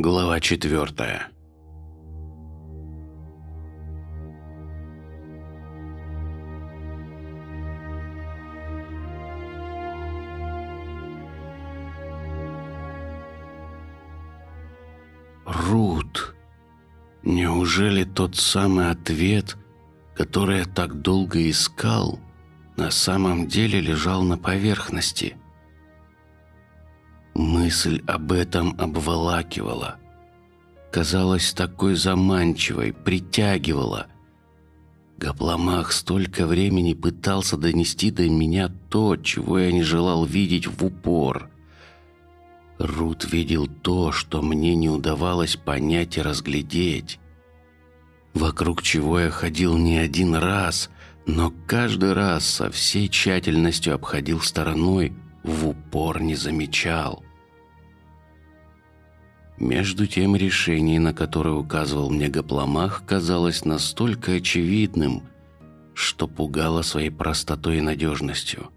Глава четвертая. Рут. Неужели тот самый ответ, который я так долго искал, на самом деле лежал на поверхности? Мысль об этом обволакивала. Казалась такой заманчивой, притягивала. Гапломах столько времени пытался донести до меня то, чего я не желал видеть в упор. Рут видел то, что мне не удавалось понять и разглядеть. Вокруг чего я ходил не один раз, но каждый раз со всей тщательностью обходил стороной, в упор не замечал. Между тем решение, на которое указывал мне Гапломах, казалось настолько очевидным, что пугало своей простотой и надежностью.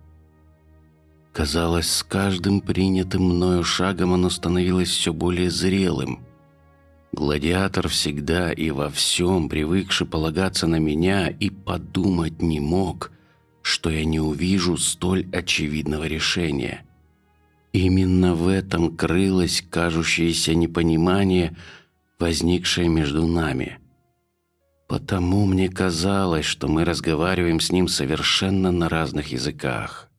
Казалось, с каждым принятым мною шагом оно становилось все более зрелым. Гладиатор всегда и во всем привыкший полагаться на меня и подумать не мог, что я не увижу столь очевидного решения. Именно в этом крылось кажущееся непонимание, возникшее между нами. Потому мне казалось, что мы разговариваем с ним совершенно на разных языках.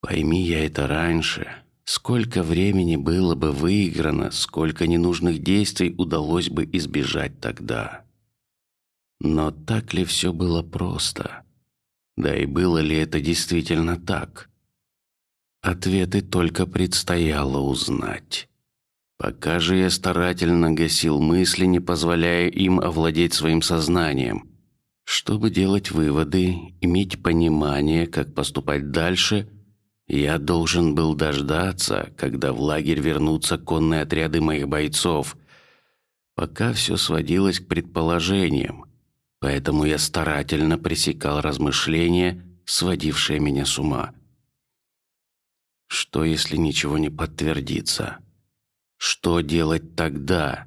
Пойми я это раньше, сколько времени было бы выиграно, сколько ненужных действий удалось бы избежать тогда. Но так ли все было просто? Да и было ли это действительно так? Ответы только предстояло узнать. Пока же я старательно гасил мысли, не позволяя им овладеть своим сознанием, чтобы делать выводы, иметь понимание, как поступать дальше я должен был дождаться, когда в лагерь вернутся конные отряды моих бойцов. Пока все сводилось к предположениям, поэтому я старательно пресекал размышления, сводившие меня с ума. Что, если ничего не подтвердится? Что делать тогда?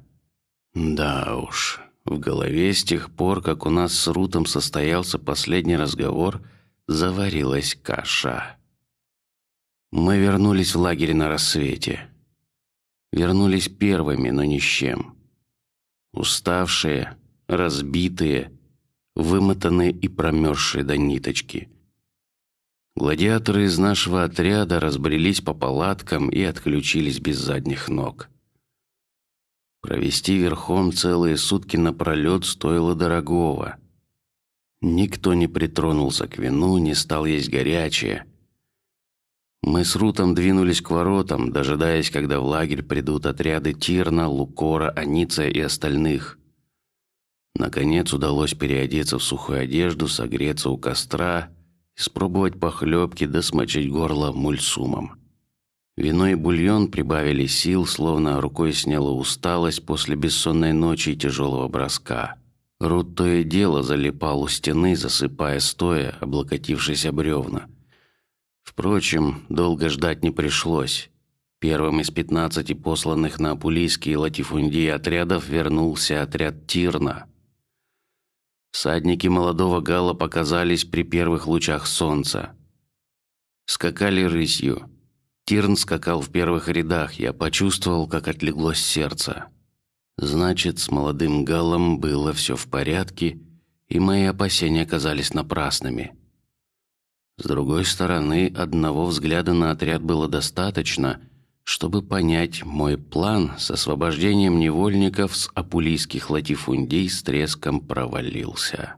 Да уж, в голове с тех пор, как у нас с Рутом состоялся последний разговор, заварилась каша. Мы вернулись в лагерь на рассвете. Вернулись первыми, но ни с чем. Уставшие, разбитые, вымотанные и промерзшие до ниточки. Гладиаторы из нашего отряда разбрелись по палаткам и отключились без задних ног. Провести верхом целые сутки напролет стоило дорогого. Никто не притронулся к вину, не стал есть горячее. Мы с Рутом двинулись к воротам, дожидаясь, когда в лагерь придут отряды Тирна, Лукора, Аниция и остальных. Наконец удалось переодеться в сухую одежду, согреться у костра, испробовать похлебки, да смочить горло мульсумом. Вино и бульон прибавили сил, словно рукой сняла усталость после бессонной ночи и тяжелого броска. Рут то и дело залипал у стены, засыпая стоя, облокотившись об бревна. Впрочем, долго ждать не пришлось. Первым из пятнадцати посланных на апулийские латифундии отрядов вернулся отряд Тирна. Всадники молодого гала показались при первых лучах солнца. Скакали рысью. Тирн скакал в первых рядах. Я почувствовал, как отлегло сердце. Значит, с молодым галом было все в порядке, и мои опасения оказались напрасными. С другой стороны, одного взгляда на отряд было достаточно, чтобы понять мой план с освобождением невольников с апулийских латифундий с треском провалился.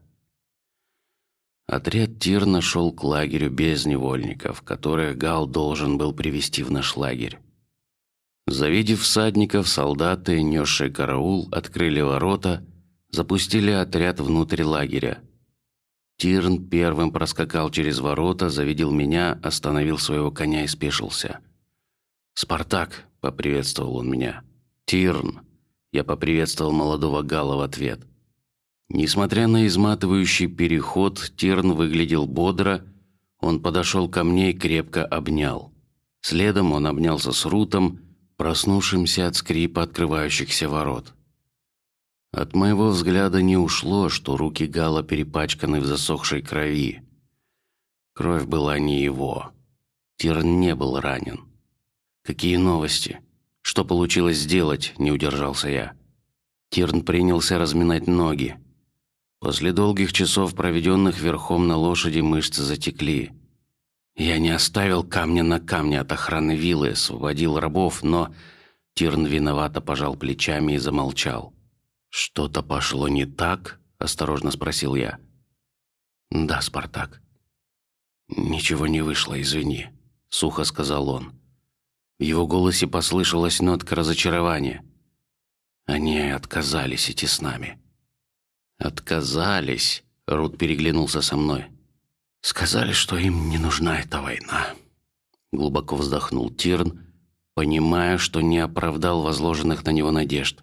Отряд Тир нашел к лагерю без невольников, которых Гал должен был привести в наш лагерь. Завидев всадников, солдаты, несшие караул, открыли ворота, запустили отряд внутрь лагеря. Тирн первым проскакал через ворота, завидел меня, остановил своего коня и спешился. Спартак, поприветствовал он меня. Тирн, я поприветствовал молодого Гала в ответ. Несмотря на изматывающий переход, Тирн выглядел бодро. Он подошел ко мне и крепко обнял. Следом он обнялся с Рутом, проснувшимся от скрипа открывающихся ворот. От моего взгляда не ушло, что руки Гала перепачканы в засохшей крови. Кровь была не его. Тирн не был ранен. Какие новости? Что получилось сделать? Не удержался я. Тирн принялся разминать ноги. После долгих часов, проведенных верхом на лошади, мышцы затекли. Я не оставил камня на камне от охраны виллы, освободил рабов, но Тирн виновато пожал плечами и замолчал. Что-то пошло не так? Осторожно спросил я. Да, Спартак. Ничего не вышло, извини, сухо сказал он. В его голосе послышалась нотка разочарования. Они отказались идти с нами. Отказались. Рут переглянулся со мной. Сказали, что им не нужна эта война. Глубоко вздохнул Тирн, понимая, что не оправдал возложенных на него надежд.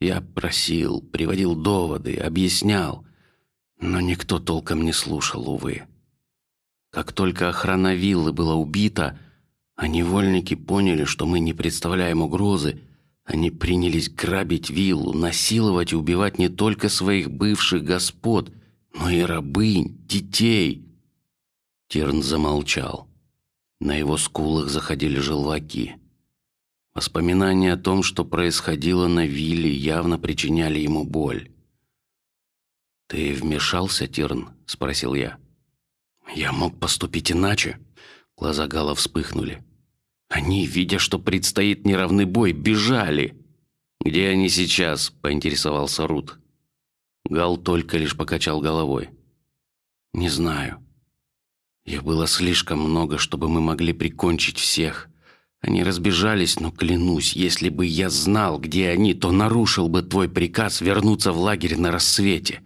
Я просил, приводил доводы, объяснял, но никто толком не слушал, увы. Как только охрана виллы была убита, а невольники поняли, что мы не представляем угрозы, они принялись грабить виллу, насиловать и убивать не только своих бывших господ, но и рабынь, детей. Терн замолчал. На его скулах заходили желваки. Воспоминания о том, что происходило на вилле, явно причиняли ему боль. Ты вмешался, Тирн? – спросил я. Я мог поступить иначе. Глаза Гала вспыхнули. Они, видя, что предстоит неравный бой, бежали. Где они сейчас? поинтересовался Рут. Гал только лишь покачал головой. Не знаю. Их было слишком много, чтобы мы могли прикончить всех. Они разбежались, но клянусь, если бы я знал, где они, то нарушил бы твой приказ вернуться в лагерь на рассвете.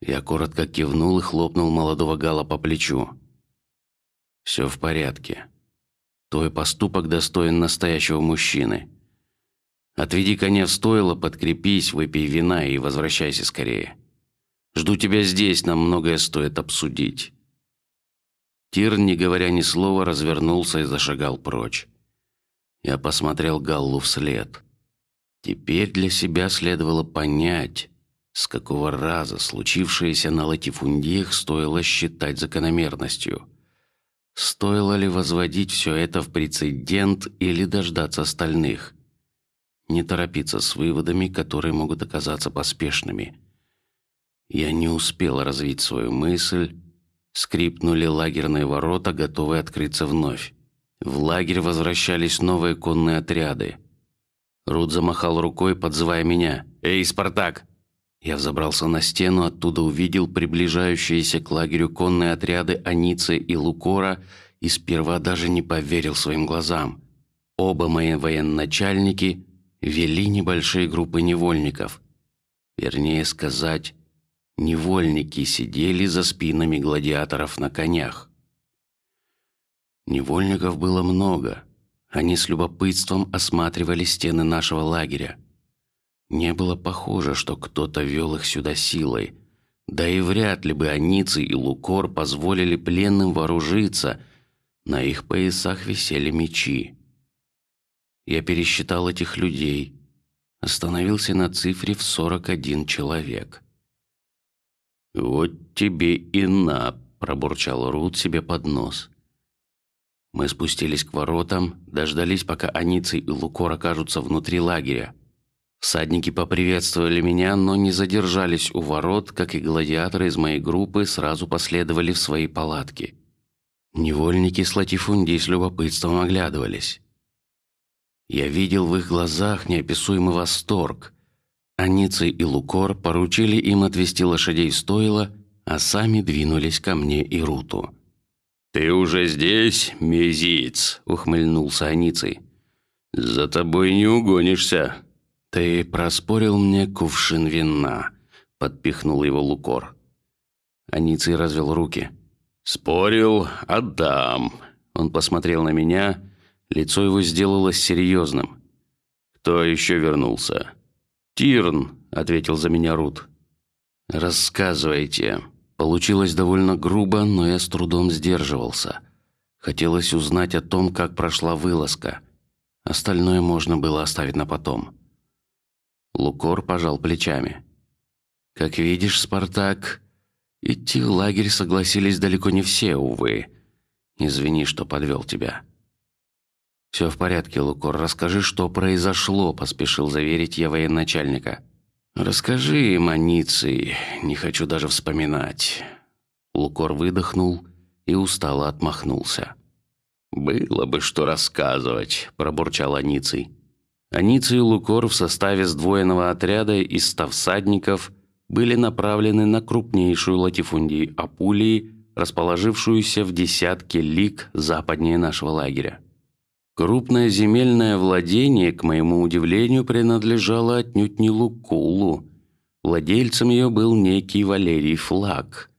Я коротко кивнул и хлопнул молодого Гала по плечу. Все в порядке. Твой поступок достоин настоящего мужчины. Отведи коня в стойло, подкрепись, выпей вина и возвращайся скорее. Жду тебя здесь, нам многое стоит обсудить. Тир, не говоря ни слова, развернулся и зашагал прочь. Я посмотрел Галлу вслед. Теперь для себя следовало понять, с какого раза случившееся на латифундиях стоило считать закономерностью. Стоило ли возводить все это в прецедент или дождаться остальных? Не торопиться с выводами, которые могут оказаться поспешными. Я не успел развить свою мысль Скрипнули лагерные ворота, готовые открыться вновь. В лагерь возвращались новые конные отряды. Рут замахал рукой, подзывая меня. Эй, Спартак! Я взобрался на стену, оттуда увидел приближающиеся к лагерю конные отряды Аницы и Лукора, и сперва даже не поверил своим глазам. Оба мои военачальники вели небольшие группы невольников, вернее сказать, Невольники сидели за спинами гладиаторов на конях. Невольников было много. Они с любопытством осматривали стены нашего лагеря. Не было похоже, что кто-то вел их сюда силой. Да и вряд ли бы Аницы и Лукор позволили пленным вооружиться. На их поясах висели мечи. Я пересчитал этих людей, остановился на цифре в сорок один человек. Вот тебе и на, пробурчал Рут себе под нос. Мы спустились к воротам, дождались, пока Аницы и Лукор окажутся внутри лагеря. Всадники поприветствовали меня, но не задержались у ворот, как и гладиаторы из моей группы сразу последовали в свои палатки. Невольники с латифундией с любопытством оглядывались. Я видел в их глазах неописуемый восторг. Аницы и Лукор поручили им отвести лошадей в стойло, а сами двинулись ко мне и Руту. Ты уже здесь, мезиц? ухмыльнулся Аницей. За тобой не угонишься. Ты проспорил мне кувшин вина, подпихнул его Лукор. Аницей развел руки. Спорил, отдам. Он посмотрел на меня, лицо его сделалось серьезным. Кто еще вернулся? Тирн, ответил за меня Рут. Рассказывайте. Получилось довольно грубо, но я с трудом сдерживался. Хотелось узнать о том, как прошла вылазка. Остальное можно было оставить на потом. Лукор пожал плечами. Как видишь, Спартак, идти в лагерь согласились далеко не все, увы. Извини, что подвел тебя. Все в порядке, Лукор. Расскажи, что произошло, поспешил заверить я военачальника. Расскажи им о не хочу даже вспоминать. Лукор выдохнул и устало отмахнулся. Было бы что рассказывать, пробурчал Аниций. Аниций Лукор в составе сдвоенного отряда из ста всадников были направлены на крупнейшую латифундию Апулии, расположившуюся в десятке лиг западнее нашего лагеря. Крупное земельное владение, к моему удивлению, принадлежало отнюдь не Лукулу. Владельцем ее был некий Валерий Флаг.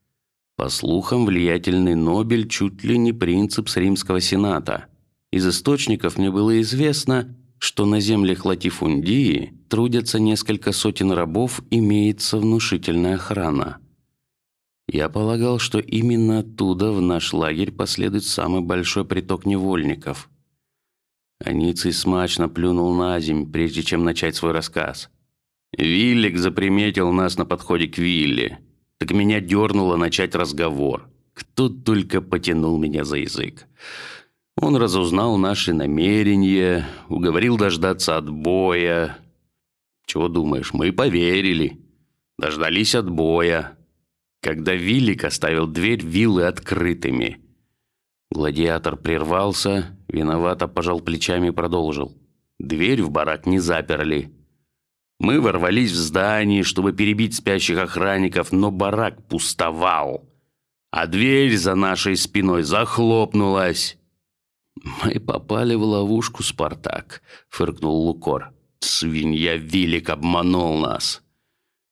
По слухам, влиятельный Нобель чуть ли не принцип с римского сената. Из источников мне было известно, что на землях латифундии трудятся несколько сотен рабов, имеется внушительная охрана. Я полагал, что именно оттуда в наш лагерь последует самый большой приток невольников. Аниций смачно плюнул на земь, прежде чем начать свой рассказ. Виллик заприметил нас на подходе к вилле, так меня дернуло начать разговор. Кто только потянул меня за язык. Он разузнал наши намерения, уговорил дождаться отбоя. Чего думаешь, мы поверили, дождались отбоя. Когда Виллик оставил дверь виллы открытыми, гладиатор прервался Виновато пожал плечами и продолжил. Дверь в барак не заперли. Мы ворвались в здание, чтобы перебить спящих охранников, но барак пустовал, а дверь за нашей спиной захлопнулась. Мы попали в ловушку, Спартак, фыркнул Лукор. Свинья Вилик обманул нас.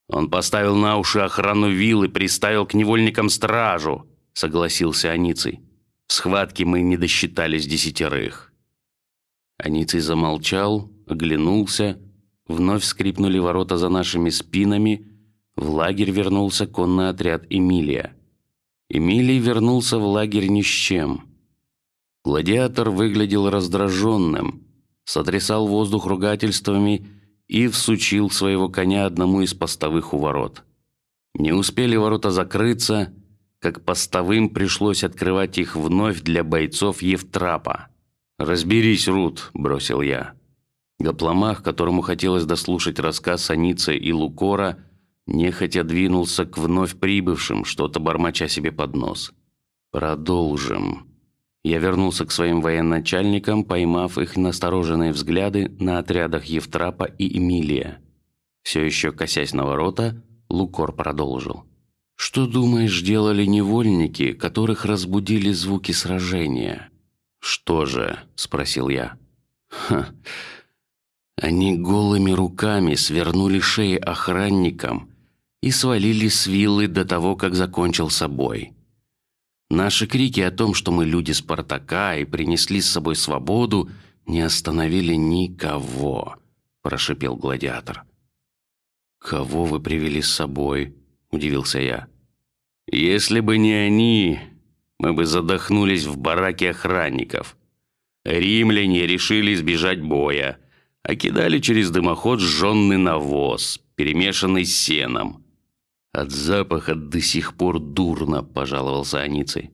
Он поставил на уши охрану виллы, приставил к невольникам стражу, согласился Аниций. В схватке мы не досчитались десятерых. Аниций замолчал, оглянулся. Вновь скрипнули ворота за нашими спинами. В лагерь вернулся конный отряд Эмилия. Эмилий вернулся в лагерь ни с чем. Гладиатор выглядел раздраженным, сотрясал воздух ругательствами и всучил своего коня одному из постовых у ворот. Не успели ворота закрыться, как постовым пришлось открывать их вновь для бойцов Евтрапа. Разберись, Рут, бросил я. Гопломах, которому хотелось дослушать рассказ Аницы и Лукора, нехотя двинулся к вновь прибывшим, что-то бормоча себе под нос. Продолжим. Я вернулся к своим военачальникам, поймав их настороженные взгляды на отрядах Евтрапа и Эмилия. Все еще косясь на ворота, Лукор продолжил. Что думаешь, делали невольники, которых разбудили звуки сражения? Что же? – спросил я. Ха. Они голыми руками свернули шеи охранникам и свалили с виллы до того, как закончился бой. Наши крики о том, что мы люди Спартака и принесли с собой свободу, не остановили никого. Прошипел гладиатор. Кого вы привели с собой? удивился я. Если бы не они, мы бы задохнулись в бараке охранников. Римляне решили избежать боя, а кидали через дымоход сжженный навоз, перемешанный с сеном. От запаха до сих пор дурно, пожаловался Аницей.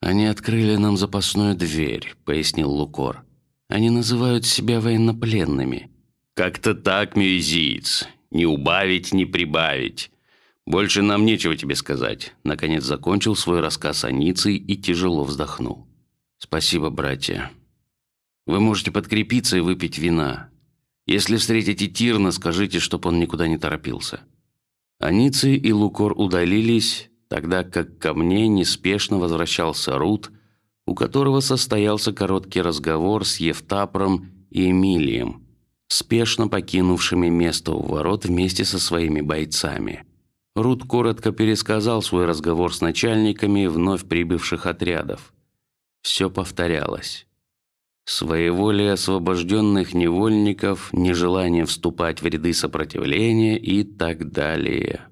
Они открыли нам запасную дверь, пояснил Лукор. Они называют себя военнопленными. Как-то так, мюзиец. Не убавить, не прибавить. Больше нам нечего тебе сказать. Наконец закончил свой рассказ Аниций и тяжело вздохнул. Спасибо, братья. Вы можете подкрепиться и выпить вина. Если встретите Тирна, скажите, чтоб он никуда не торопился. Аниций и Лукор удалились, тогда как ко мне неспешно возвращался Рут, у которого состоялся короткий разговор с Евтапром и Эмилием, спешно покинувшими место у ворот вместе со своими бойцами. Рут коротко пересказал свой разговор с начальниками вновь прибывших отрядов. Все повторялось. Своеволие освобожденных невольников, нежелание вступать в ряды сопротивления и так далее.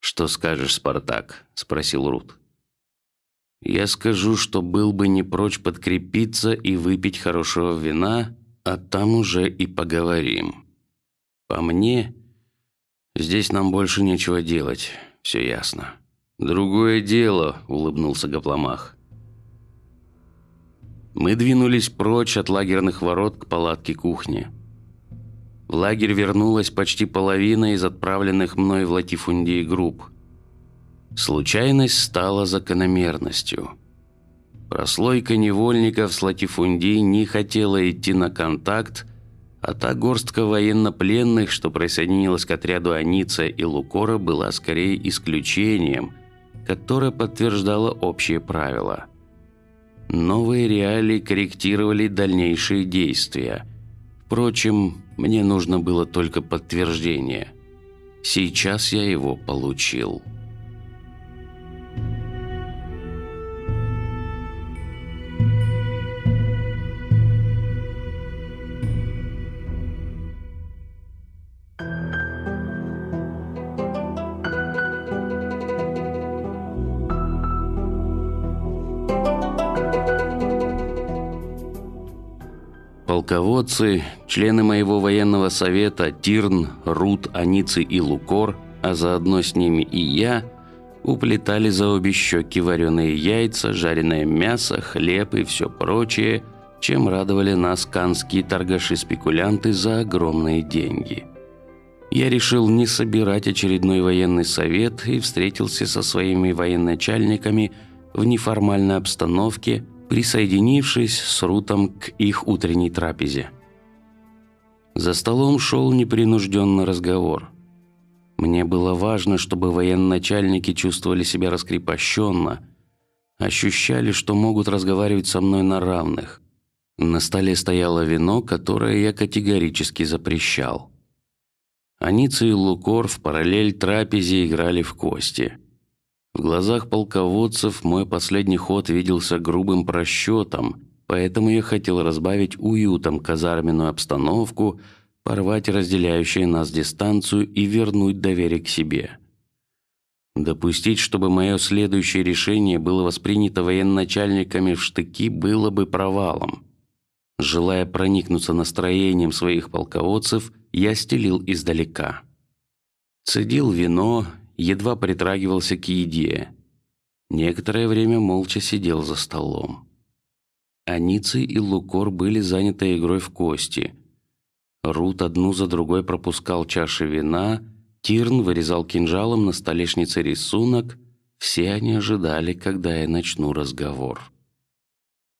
Что скажешь, Спартак? – спросил Рут. Я скажу, что был бы не прочь подкрепиться и выпить хорошего вина, а там уже и поговорим. По мне, здесь нам больше нечего делать, все ясно. Другое дело, улыбнулся Гопломах. Мы двинулись прочь от лагерных ворот к палатке кухни. В лагерь вернулась почти половина из отправленных мной в латифундии групп. Случайность стала закономерностью. Прослойка невольников с латифундии не хотела идти на контакт, а та горстка военнопленных, что присоединилась к отряду Аница и Лукора, была скорее исключением, которое подтверждало общие правила. Новые реалии корректировали дальнейшие действия. Впрочем, мне нужно было только подтверждение. Сейчас я его получил. Полководцы, члены моего военного совета Тирн, Рут, Аницы и Лукор, а заодно с ними и я, уплетали за обе щеки вареные яйца, жареное мясо, хлеб и все прочее, чем радовали нас канские торгаши-спекулянты за огромные деньги. Я решил не собирать очередной военный совет и встретился со своими военачальниками в неформальной обстановке – присоединившись с Рутом к их утренней трапезе. За столом шел непринужденный разговор. Мне было важно, чтобы военачальники чувствовали себя раскрепощенно, ощущали, что могут разговаривать со мной на равных. На столе стояло вино, которое я категорически запрещал. Аница и Лукор в параллель трапезе играли в кости. В глазах полководцев мой последний ход виделся грубым просчетом, поэтому я хотел разбавить уютом казарменную обстановку, порвать разделяющую нас дистанцию и вернуть доверие к себе. Допустить, чтобы мое следующее решение было воспринято военачальниками в штыки, было бы провалом. Желая проникнуться настроением своих полководцев, я стелил издалека. Цедил вино, едва притрагивался к еде. Некоторое время молча сидел за столом. Аницы и Лукор были заняты игрой в кости. Рут одну за другой пропускал чаши вина, Тирн вырезал кинжалом на столешнице рисунок. Все они ожидали, когда я начну разговор.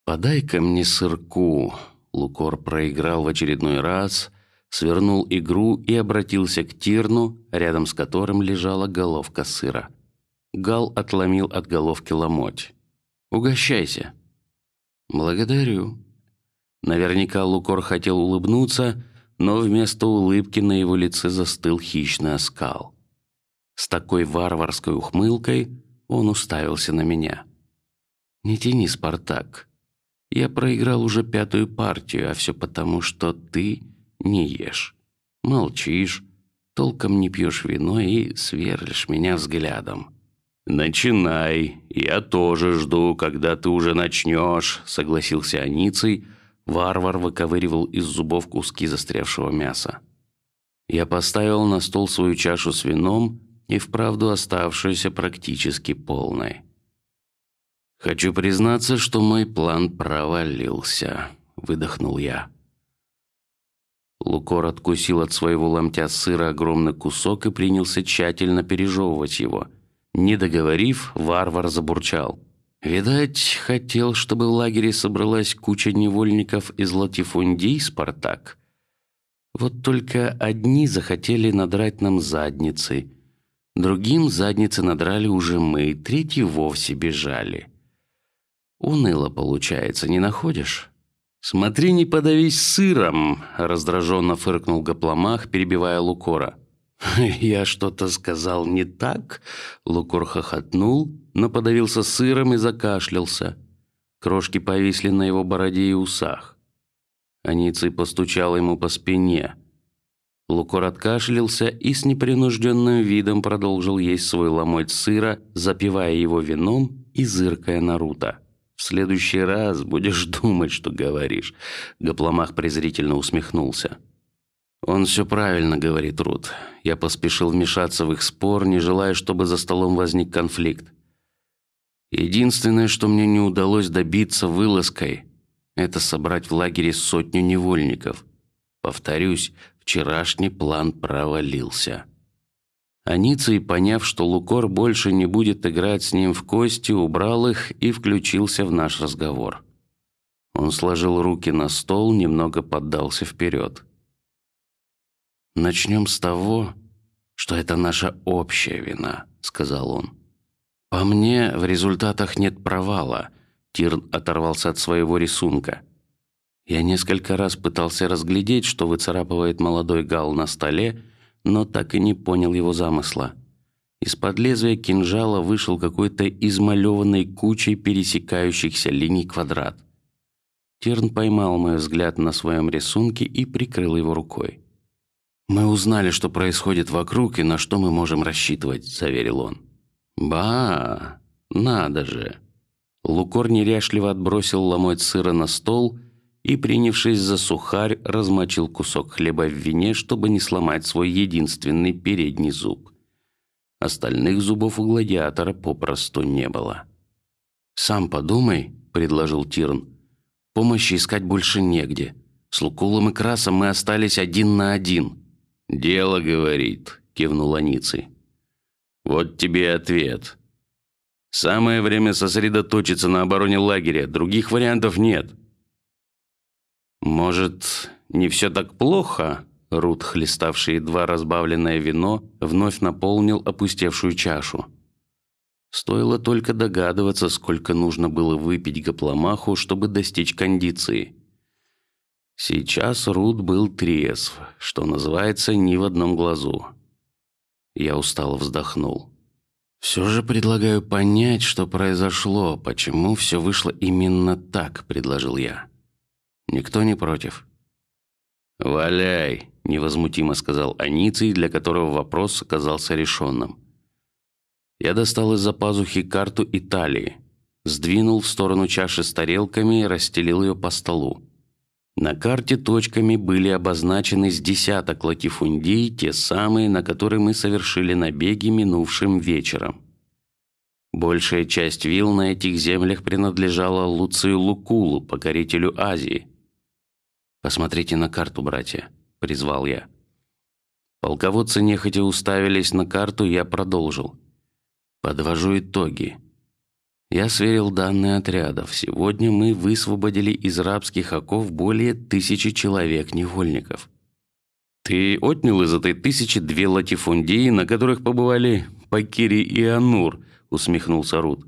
Подай-ка мне сырку. Лукор проиграл в очередной раз свернул игру и обратился к Тирну, рядом с которым лежала головка сыра. Гал отломил от головки ломоть. Угощайся. Благодарю. Наверняка Лукор хотел улыбнуться, но вместо улыбки на его лице застыл хищный оскал. С такой варварской ухмылкой он уставился на меня. Не тяни, Спартак. Я проиграл уже пятую партию, а все потому, что ты не ешь, молчишь, толком не пьешь вино и сверлишь меня взглядом. Начинай, я тоже жду, когда ты уже начнешь, согласился Аницей. Варвар выковыривал из зубов куски застрявшего мяса. Я поставил на стол свою чашу с вином и вправду оставшуюся практически полной. Хочу признаться, что мой план провалился. Выдохнул я. Лукор откусил от своего ломтя сыра огромный кусок и принялся тщательно пережевывать его. Не договорив, варвар забурчал. Видать, хотел, чтобы в лагере собралась куча невольников из латифундий, Спартак. Вот только одни захотели надрать нам задницы, другим задницы надрали уже мы, третьи вовсе бежали. Уныло получается, не находишь? Смотри, не подавись сыром, раздраженно фыркнул Гопломах, перебивая Лукора. Я что-то сказал не так? Лукор хохотнул, но подавился сыром и закашлялся. Крошки повисли на его бороде и усах. Аниций постучал ему по спине. Лукор откашлялся и с непринужденным видом продолжил есть свой ломоть сыра, запивая его вином и зыркая на Рута. В следующий раз будешь думать, что говоришь. Гопломах презрительно усмехнулся. Он все правильно говорит, Рут. Я поспешил вмешаться в их спор, не желая, чтобы за столом возник конфликт. Единственное, что мне не удалось добиться вылазкой, это собрать в лагере сотню невольников. Повторюсь, вчерашний план провалился. Аниций, поняв, что Лукор больше не будет играть с ним в кости, убрал их и включился в наш разговор. Он сложил руки на стол, немного поддался вперед. Начнем с того, что это наша общая вина, сказал он. По мне, в результатах нет провала. Тирн оторвался от своего рисунка. Я несколько раз пытался разглядеть, что выцарапывает молодой гал на столе, но так и не понял его замысла. Из-под лезвия кинжала вышел какой-то измалеванной кучей пересекающихся линий квадрат. Тирн поймал мой взгляд на своем рисунке и прикрыл его рукой. Мы узнали, что происходит вокруг и на что мы можем рассчитывать, заверил он. Ба, надо же. Лукор неряшливо отбросил ломоть сыра на стол и, принявшись за сухарь, размочил кусок хлеба в вине, чтобы не сломать свой единственный передний зуб. Остальных зубов у гладиатора попросту не было. Сам подумай, предложил Тирн. Помощи искать больше негде. С Лукулом и Красом мы остались один на один. Дело говорит, кивнул Аниций. Вот тебе ответ. Самое время сосредоточиться на обороне лагеря. Других вариантов нет. Может, не все так плохо? Рут, хлеставший едва разбавленное вино, вновь наполнил опустевшую чашу. Стоило только догадываться, сколько нужно было выпить гопломаху, чтобы достичь кондиции. Сейчас Рут был трезв, что называется, ни в одном глазу. Я устало вздохнул. Все же предлагаю понять, что произошло, почему все вышло именно так, предложил я. Никто не против. Валяй, невозмутимо сказал Аниций, для которого вопрос оказался решенным. Я достал из за пазухи карту Италии, сдвинул в сторону чаши с тарелками и расстелил ее по столу. На карте точками были обозначены с десяток латифундий, те самые, на которые мы совершили набеги минувшим вечером. Большая часть вилл на этих землях принадлежала Луцию Лукулу, покорителю Азии. Посмотрите на карту, братья, призвал я. Полководцы нехотя уставились на карту, я продолжил. Подвожу итоги. Я сверил данные отрядов. Сегодня мы высвободили из рабских оков более тысячи человек невольников. Ты отнял из этой тысячи две латифундии, на которых побывали Пакири и Анур, усмехнулся Рут.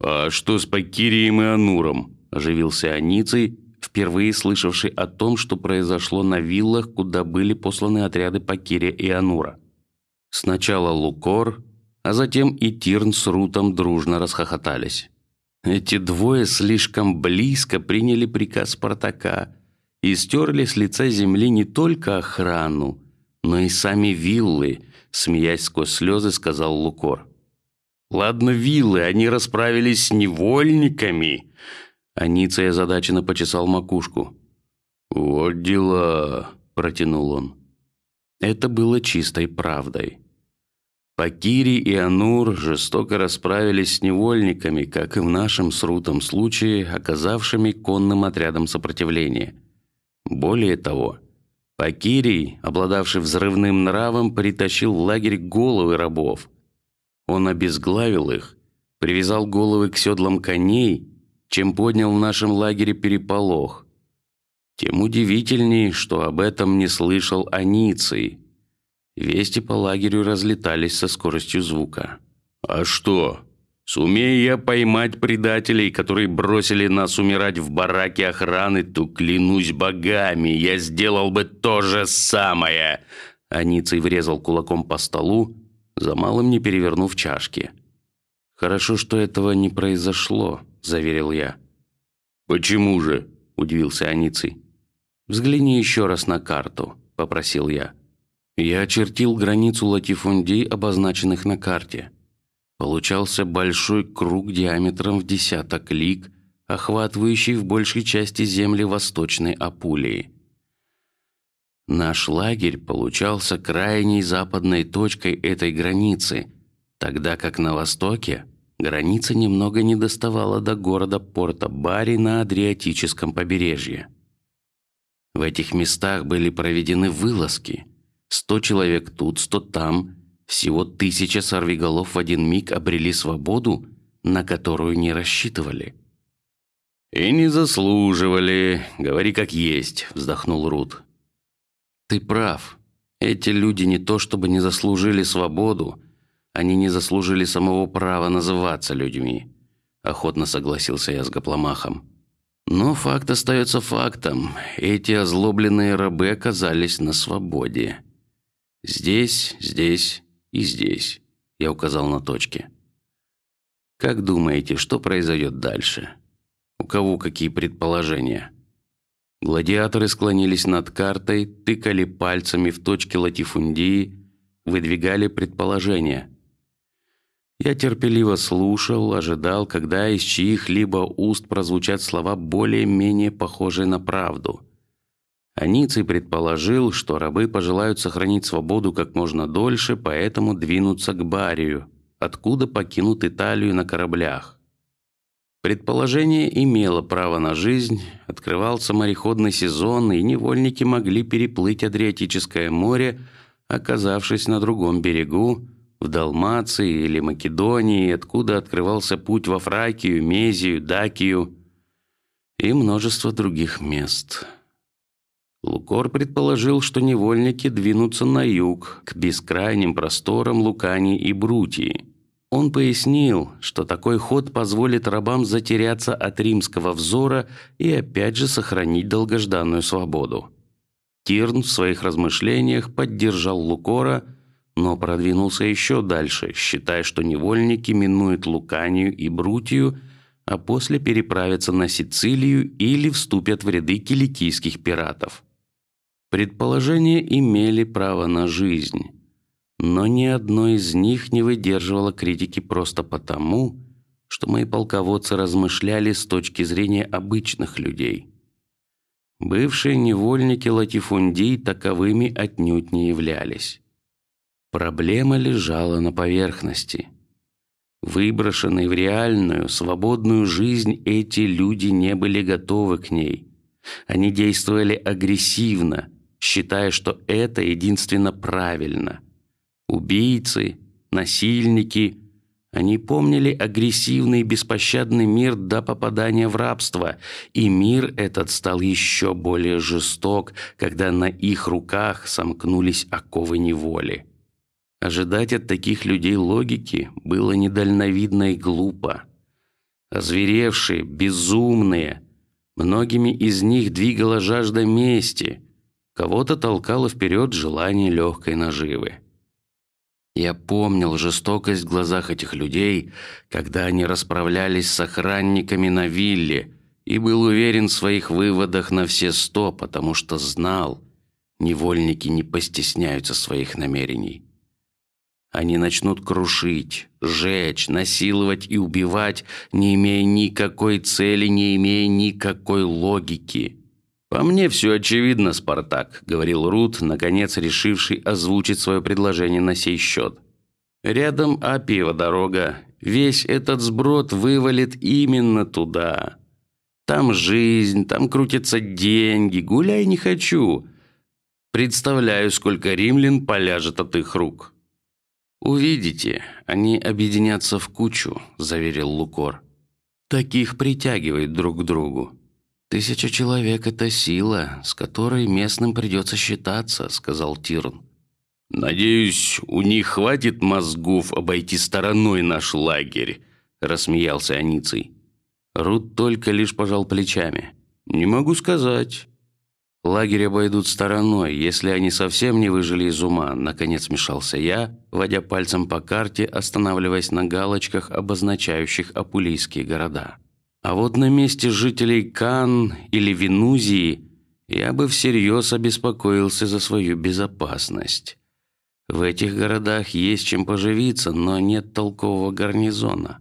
А что с Пакирием и Ануром? Оживился Аниций, впервые слышавший о том, что произошло на виллах, куда были посланы отряды Пакирия и Анура. Сначала Лукор, а затем и Тирн с Рутом дружно расхохотались. Эти двое слишком близко приняли приказ Спартака и стерли с лица земли не только охрану, но и сами виллы. Смеясь сквозь слезы, сказал Лукор. Ладно, виллы, они расправились с невольниками. Аниция озадаченно почесал макушку. Вот дела, протянул он. Это было чистой правдой. Пакири и Анур жестоко расправились с невольниками, как и в нашем с Рутом случае, оказавшими конным отрядом сопротивления. Более того, Пакирий, обладавший взрывным нравом, притащил в лагерь головы рабов. Он обезглавил их, привязал головы к седлам коней, чем поднял в нашем лагере переполох. Тем удивительней, что об этом не слышал Аниций Вести по лагерю разлетались со скоростью звука. А что? Сумею я поймать предателей, которые бросили нас умирать в бараке охраны, то клянусь богами, я сделал бы то же самое. Аницей врезал кулаком по столу, за малым не перевернув чашки. Хорошо, что этого не произошло, заверил я. Почему же? удивился Аницей. Взгляни еще раз на карту, попросил я. Я очертил границу латифундий, обозначенных на карте. Получался большой круг диаметром в десяток лиг, охватывающий в большей части земли Восточной Апулии. Наш лагерь получался крайней западной точкой этой границы, тогда как на востоке граница немного не доставала до города порта Бари на Адриатическом побережье. В этих местах были проведены вылазки. Сто человек тут, сто там. Всего тысяча сорвиголов в один миг обрели свободу, на которую не рассчитывали. И не заслуживали. Говори как есть, вздохнул Рут. Ты прав. Эти люди не то чтобы не заслужили свободу, они не заслужили самого права называться людьми. Охотно согласился я с Гопломахом. Но факт остается фактом. Эти озлобленные рабы оказались на свободе. Здесь, здесь и здесь. Я указал на точки. Как думаете, что произойдет дальше? У кого какие предположения? Гладиаторы склонились над картой, тыкали пальцами в точки латифундии, выдвигали предположения. Я терпеливо слушал, ожидал, когда из чьих-либо уст прозвучат слова более-менее похожие на правду. Аниций предположил, что рабы пожелают сохранить свободу как можно дольше, поэтому двинутся к Барию, откуда покинут Италию на кораблях. Предположение имело право на жизнь, открывался мореходный сезон, и невольники могли переплыть Адриатическое море, оказавшись на другом берегу, в Далмации или Македонии, откуда открывался путь во Фракию, Мезию, Дакию и множество других мест. Лукор предположил, что невольники двинутся на юг к бескрайним просторам Лукани и Брутии он пояснил, что такой ход позволит рабам затеряться от римского взора и опять же сохранить долгожданную свободу. Тирн в своих размышлениях поддержал Лукора, но продвинулся еще дальше, считая, что невольники минуют Луканию и Брутию, а после переправятся на Сицилию или вступят в ряды киликийских пиратов. Предположения имели право на жизнь. Но ни одно из них не выдерживало критики просто потому, что мои полководцы размышляли с точки зрения обычных людей. Бывшие невольники латифундий таковыми отнюдь не являлись. Проблема лежала на поверхности. Выброшенные в реальную свободную жизнь, эти люди не были готовы к ней. Они действовали агрессивно, считая, что это единственно правильно убийцы, насильники. Они помнили агрессивный и беспощадный мир до попадания в рабство, и мир этот стал еще более жесток, когда на их руках сомкнулись оковы неволи. Ожидать от таких людей логики было недальновидно и глупо. Озверевшие, безумные, многими из них двигала жажда мести, кого-то толкало вперед желание легкой наживы. Я помнил жестокость в глазах этих людей, когда они расправлялись с охранниками на вилле, и был уверен в своих выводах на все сто, потому что знал, невольники не постесняются своих намерений. Они начнут крушить, жечь, насиловать и убивать, не имея никакой цели, не имея никакой логики. По мне все очевидно, Спартак, говорил Рут, наконец решивший озвучить свое предложение на сей счет. Рядом Апиева дорога. Весь этот сброд вывалит именно туда. Там жизнь, там крутятся деньги. Гуляй не хочу. Представляю, сколько римлян поляжет от их рук. Увидите, они объединятся в кучу, заверил Лукор. Таких притягивает друг к другу. Тысяча человек – это сила, с которой местным придется считаться, сказал Тирн. Надеюсь, у них хватит мозгов обойти стороной наш лагерь, рассмеялся Аниций. Рут только лишь пожал плечами. Не могу сказать. Лагерь обойдут стороной, если они совсем не выжили из ума. Наконец мешался я, водя пальцем по карте, останавливаясь на галочках, обозначающих апулийские города. А вот на месте жителей Кан или Венузии я бы всерьез обеспокоился за свою безопасность. В этих городах есть чем поживиться, но нет толкового гарнизона.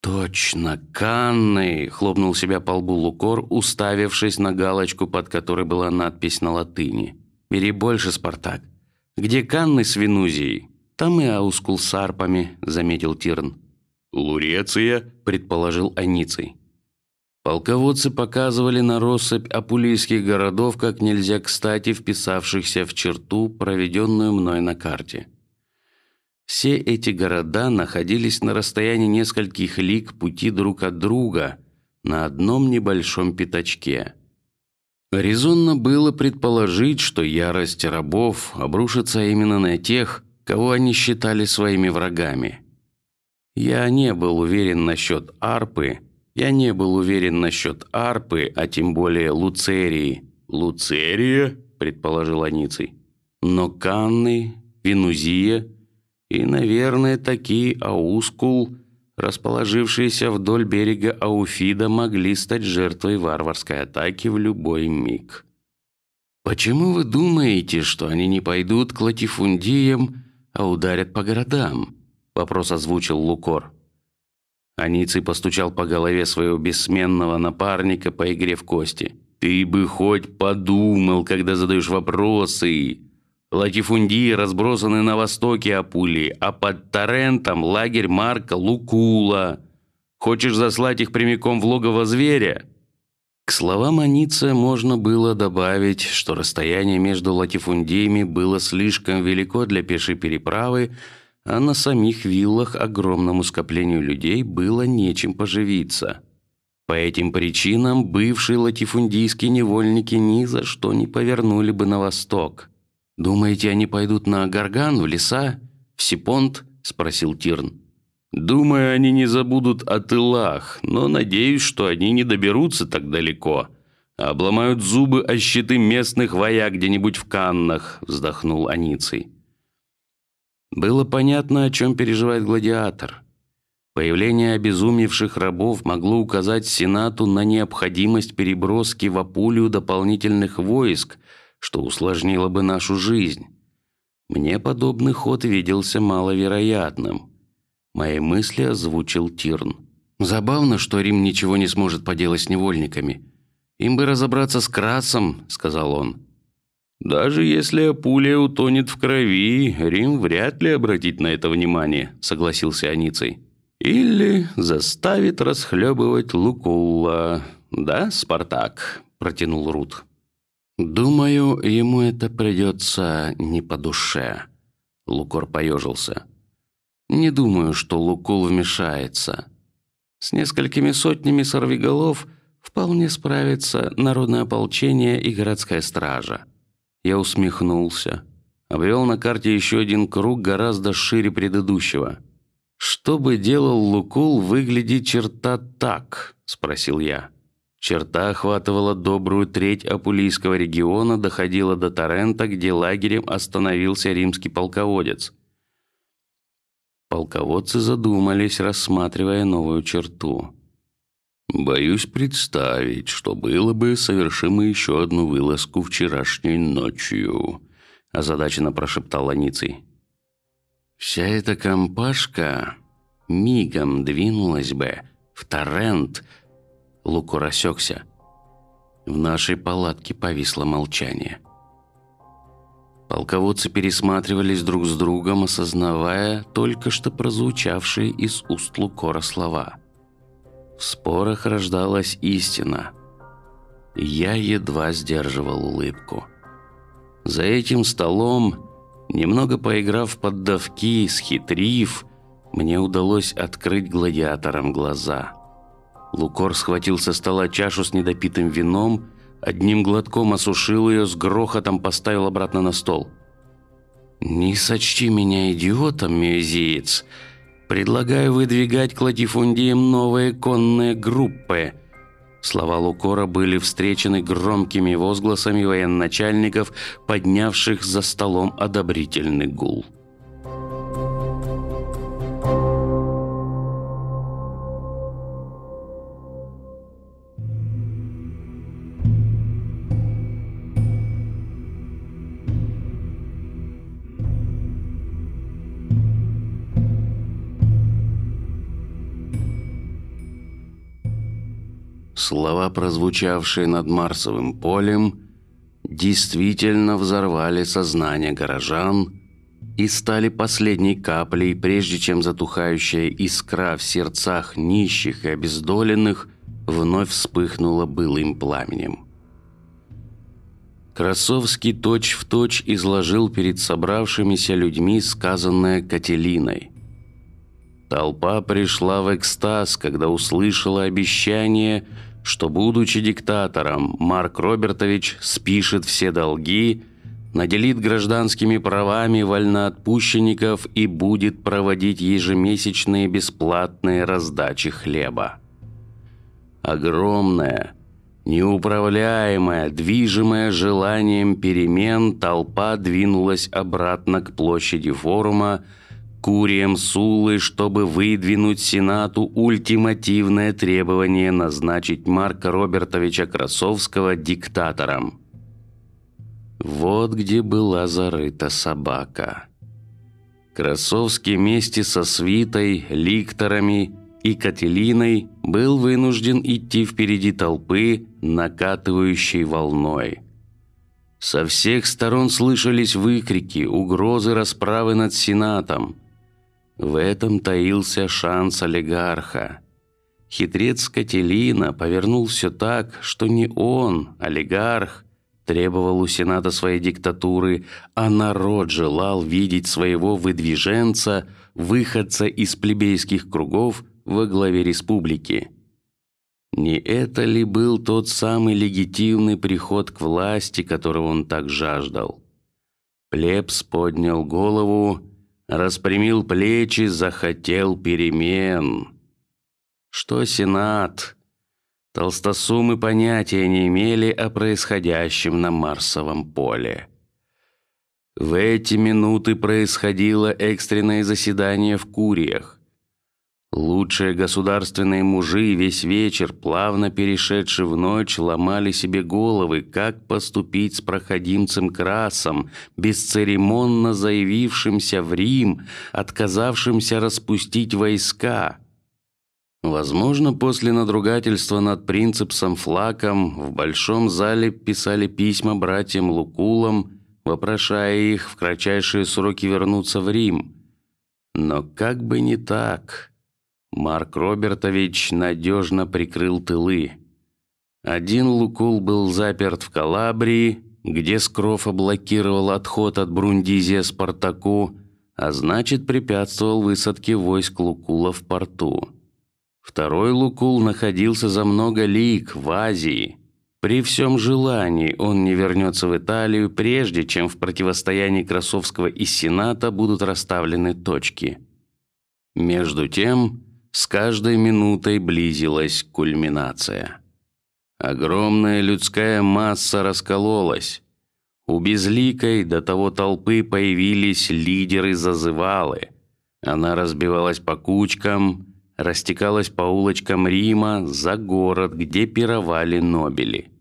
Точно, Канны! хлопнул себя по лбу Лукор, уставившись на галочку, под которой была надпись на латыни. Бери больше, Спартак. Где Канны с Венузией? Там и Аускул с арпами, заметил Тирн. Луреция, предположил Аниций. Полководцы показывали на россыпь апулийских городов, как нельзя кстати вписавшихся в черту, проведенную мной на карте. Все эти города находились на расстоянии нескольких лиг пути друг от друга на одном небольшом пятачке. Резонно было предположить, что ярость рабов обрушится именно на тех, кого они считали своими врагами. Я не был уверен насчет арпы я не был уверен насчет арпы, а тем более луцерии. Луцерия, предположил Аниций. Но Канны, Венузия и, наверное, такие Аускул, расположившиеся вдоль берега Ауфида, могли стать жертвой варварской атаки в любой миг. Почему вы думаете, что они не пойдут к латифундиям, а ударят по городам? Вопрос озвучил Лукор. Аниций постучал по голове своего бессменного напарника по игре в кости. Ты бы хоть подумал, когда задаешь вопросы. Латифундии разбросаны на востоке Апулии, а под Торрентом лагерь Марка Лукула. Хочешь заслать их прямиком в логово зверя? К словам Аниция можно было добавить, что расстояние между латифундиями было слишком велико для пешей переправы, а на самих виллах огромному скоплению людей было нечем поживиться. По этим причинам бывшие латифундийские невольники ни за что не повернули бы на восток. Думаете, они пойдут на Гарган в леса, в Сипонт? – спросил Тирн. Думаю, они не забудут о тылах, но надеюсь, что они не доберутся так далеко. Обломают зубы о щиты местных вояк где-нибудь в Каннах, вздохнул Аниций. Было понятно, о чем переживает гладиатор. Появление обезумевших рабов могло указать сенату на необходимость переброски в Апулию дополнительных войск, что усложнило бы нашу жизнь. Мне подобный ход виделся маловероятным. Мои мысли озвучил Тирн. Забавно, что Рим ничего не сможет поделать с невольниками. Им бы разобраться с Красом, сказал он. Даже если Апулия утонет в крови, Рим вряд ли обратит на это внимание, согласился Аницей. Или заставит расхлебывать Лукулла, да, Спартак? протянул Рут. Думаю, ему это придется не по душе. Лукор поежился. Не думаю, что Лукул вмешается. С несколькими сотнями сорвиголов вполне справится народное ополчение и городская стража. Я усмехнулся, обвел на карте еще один круг гораздо шире предыдущего. Что бы делал Лукул, выглядит черта так? – спросил я. Черта охватывала добрую треть Апулийского региона, доходила до Торрента, где лагерем остановился римский полководец. Полководцы задумались, рассматривая новую черту. Боюсь представить, что было бы, совершим еще одну вылазку вчерашней ночью, озадаченно прошептал Аниций. Вся эта компашка мигом двинулась бы в Торрент. Луку рассекся. В нашей палатке повисло молчание. Полководцы пересматривались друг с другом, осознавая только что прозвучавшие из уст Лукора слова. В спорах рождалась истина. Я едва сдерживал улыбку. За этим столом, немного поиграв в поддавки, схитрив, мне удалось открыть гладиаторам глаза. Лукор схватил со стола чашу с недопитым вином, одним глотком осушил ее, с грохотом поставил обратно на стол. Не сочти меня идиотом, мюзиец. Предлагаю выдвигать к латифундиям новые конные группы. Слова Лукора были встречены громкими возгласами военачальников, поднявших за столом одобрительный гул. Слова, прозвучавшие над Марсовым полем, действительно взорвали сознание горожан и стали последней каплей, прежде чем затухающая искра в сердцах нищих и обездоленных вновь вспыхнула былым пламенем. Красовский точь-в-точь точь изложил перед собравшимися людьми сказанное Кателиной. Толпа пришла в экстаз, когда услышала обещание, что, будучи диктатором, Марк Робертович спишет все долги, наделит гражданскими правами вольноотпущенников и будет проводить ежемесячные бесплатные раздачи хлеба. Огромная, неуправляемая, движимая желанием перемен, толпа двинулась обратно к площади форума, Курием Сулы, чтобы выдвинуть Сенату ультимативное требование назначить Марка Робертовича Красовского диктатором. Вот где была зарыта собака. Красовский вместе со свитой, ликторами и Кателиной был вынужден идти впереди толпы, накатывающей волной. Со всех сторон слышались выкрики, угрозы расправы над сенатом. В этом таился шанс олигарха. Хитрец Кателина повернул все так, что не он, олигарх, требовал у сената своей диктатуры, а народ желал видеть своего выдвиженца, выходца из плебейских кругов во главе республики. Не это ли был тот самый легитимный приход к власти, которого он так жаждал? Плебс поднял голову распрямил плечи, захотел перемен. Что Сенат? Толстосумы понятия не имели о происходящем на Марсовом поле. В эти минуты происходило экстренное заседание в Куриях. Лучшие государственные мужи весь вечер, плавно перешедшие в ночь, ломали себе головы, как поступить с проходимцем Красом, бесцеремонно заявившимся в Рим, отказавшимся распустить войска. Возможно, после надругательства над принципсом Флаком в большом зале писали письма братьям Лукулам, вопрошая их в кратчайшие сроки вернуться в Рим. Но как бы не так. Марк Робертович надежно прикрыл тылы. Один Лукул был заперт в Калабрии, где Скрофа блокировал отход от Брундизия Спартаку, а значит препятствовал высадке войск Лукула в порту. Второй Лукул находился за много лиг в Азии. При всем желании он не вернется в Италию, прежде чем в противостоянии Красовского и Сената будут расставлены точки. Между тем с каждой минутой близилась кульминация. Огромная людская масса раскололась. У безликой до того толпы появились лидеры зазывалы. Она разбивалась по кучкам, растекалась по улочкам Рима за город, где пировали нобели.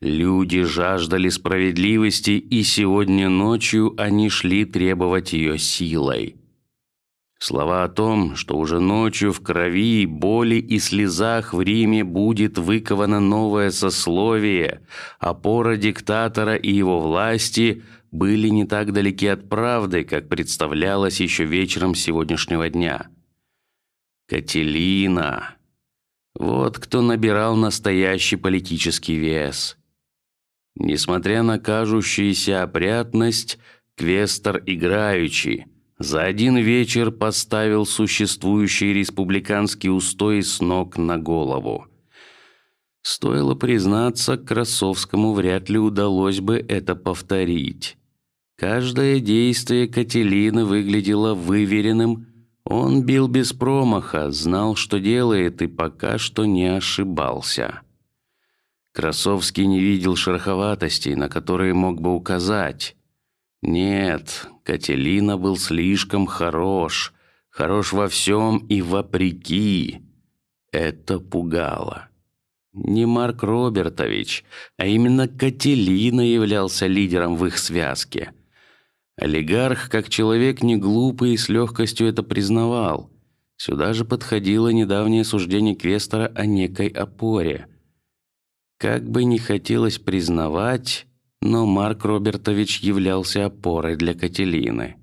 Люди жаждали справедливости, и сегодня ночью они шли требовать ее силой. Слова о том, что уже ночью в крови, боли и слезах в Риме будет выковано новое сословие, опора диктатора и его власти, были не так далеки от правды, как представлялось еще вечером сегодняшнего дня. Кателина, вот кто набирал настоящий политический вес. Несмотря на кажущуюся опрятность, Квестер играющий за один вечер поставил существующий республиканский устой с ног на голову. Стоило признаться, Красовскому вряд ли удалось бы это повторить. Каждое действие Кателины выглядело выверенным. Он бил без промаха, знал, что делает, и пока что не ошибался. Красовский не видел шероховатостей, на которые мог бы указать. Нет, Кателина был слишком хорош, хорош во всем и вопреки. Это пугало. Не Марк Робертович, а именно Кателина являлся лидером в их связке. Олигарх, как человек не глупый, с легкостью это признавал. Сюда же подходило недавнее суждение Квестера о некой опоре – Как бы не хотелось признавать, но Марк Робертович являлся опорой для Кателины.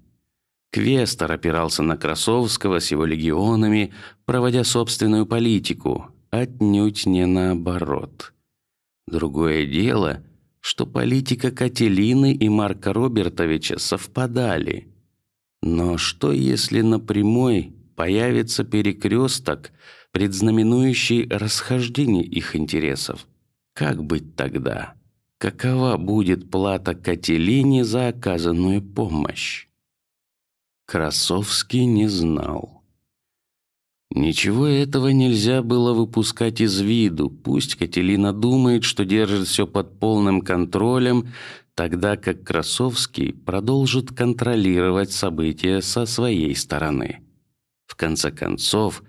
Квестер опирался на Красовского с его легионами, проводя собственную политику, отнюдь не наоборот. Другое дело, что политика Кателины и Марка Робертовича совпадали. Но что если на прямой появится перекресток, предзнаменующий расхождение их интересов? Как быть тогда? Какова будет плата Кателине за оказанную помощь? Красовский не знал. Ничего этого нельзя было выпускать из виду. Пусть Кателина думает, что держит все под полным контролем, тогда как Красовский продолжит контролировать события со своей стороны. В конце концов,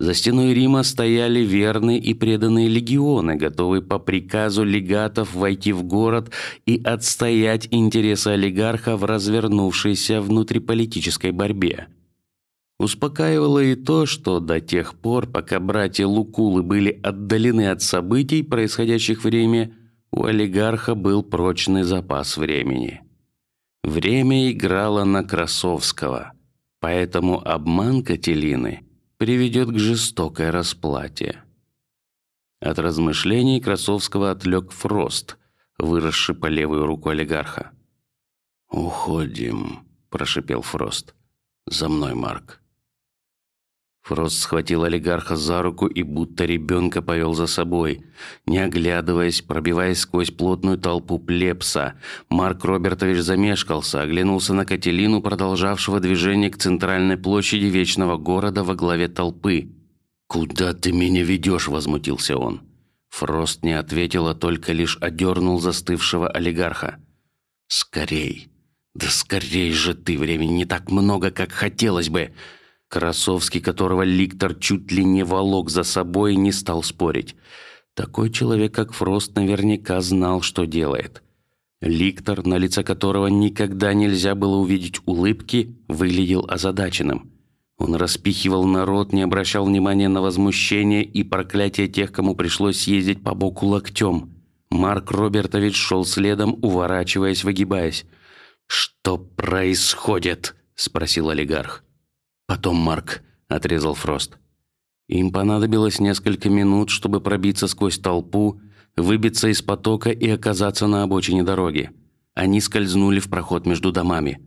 за стеной Рима стояли верные и преданные легионы, готовые по приказу легатов войти в город и отстоять интересы олигарха в развернувшейся внутриполитической борьбе. Успокаивало и то, что до тех пор, пока братья Лукулы были отдалены от событий, происходящих в Риме, у олигарха был прочный запас времени. Время играло на Красовского, поэтому обман Кателины приведет к жестокой расплате. От размышлений Красовского отвлек Фрост, выросший по левую руку олигарха. Уходим, прошепел Фрост. За мной, Марк. Фрост схватил олигарха за руку и будто ребенка повел за собой, не оглядываясь, пробиваясь сквозь плотную толпу плебса. Марк Робертович замешкался, оглянулся на Кателину, продолжавшего движение к центральной площади вечного города во главе толпы. Куда ты меня ведешь? возмутился он. Фрост не ответил, а только лишь одернул застывшего олигарха. Скорей, да скорей же ты, времени не так много, как хотелось бы. Красовский, которого Ликтор чуть ли не волок за собой, не стал спорить. Такой человек, как Фрост, наверняка знал, что делает. Ликтор, на лице которого никогда нельзя было увидеть улыбки, выглядел озадаченным. Он распихивал народ, не обращал внимания на возмущение и проклятие тех, кому пришлось съездить по боку локтем. Марк Робертович шел следом, уворачиваясь, выгибаясь. Что происходит? – спросил олигарх. Потом Марк отрезал Фрост. Им понадобилось несколько минут, чтобы пробиться сквозь толпу, выбиться из потока и оказаться на обочине дороги. Они скользнули в проход между домами.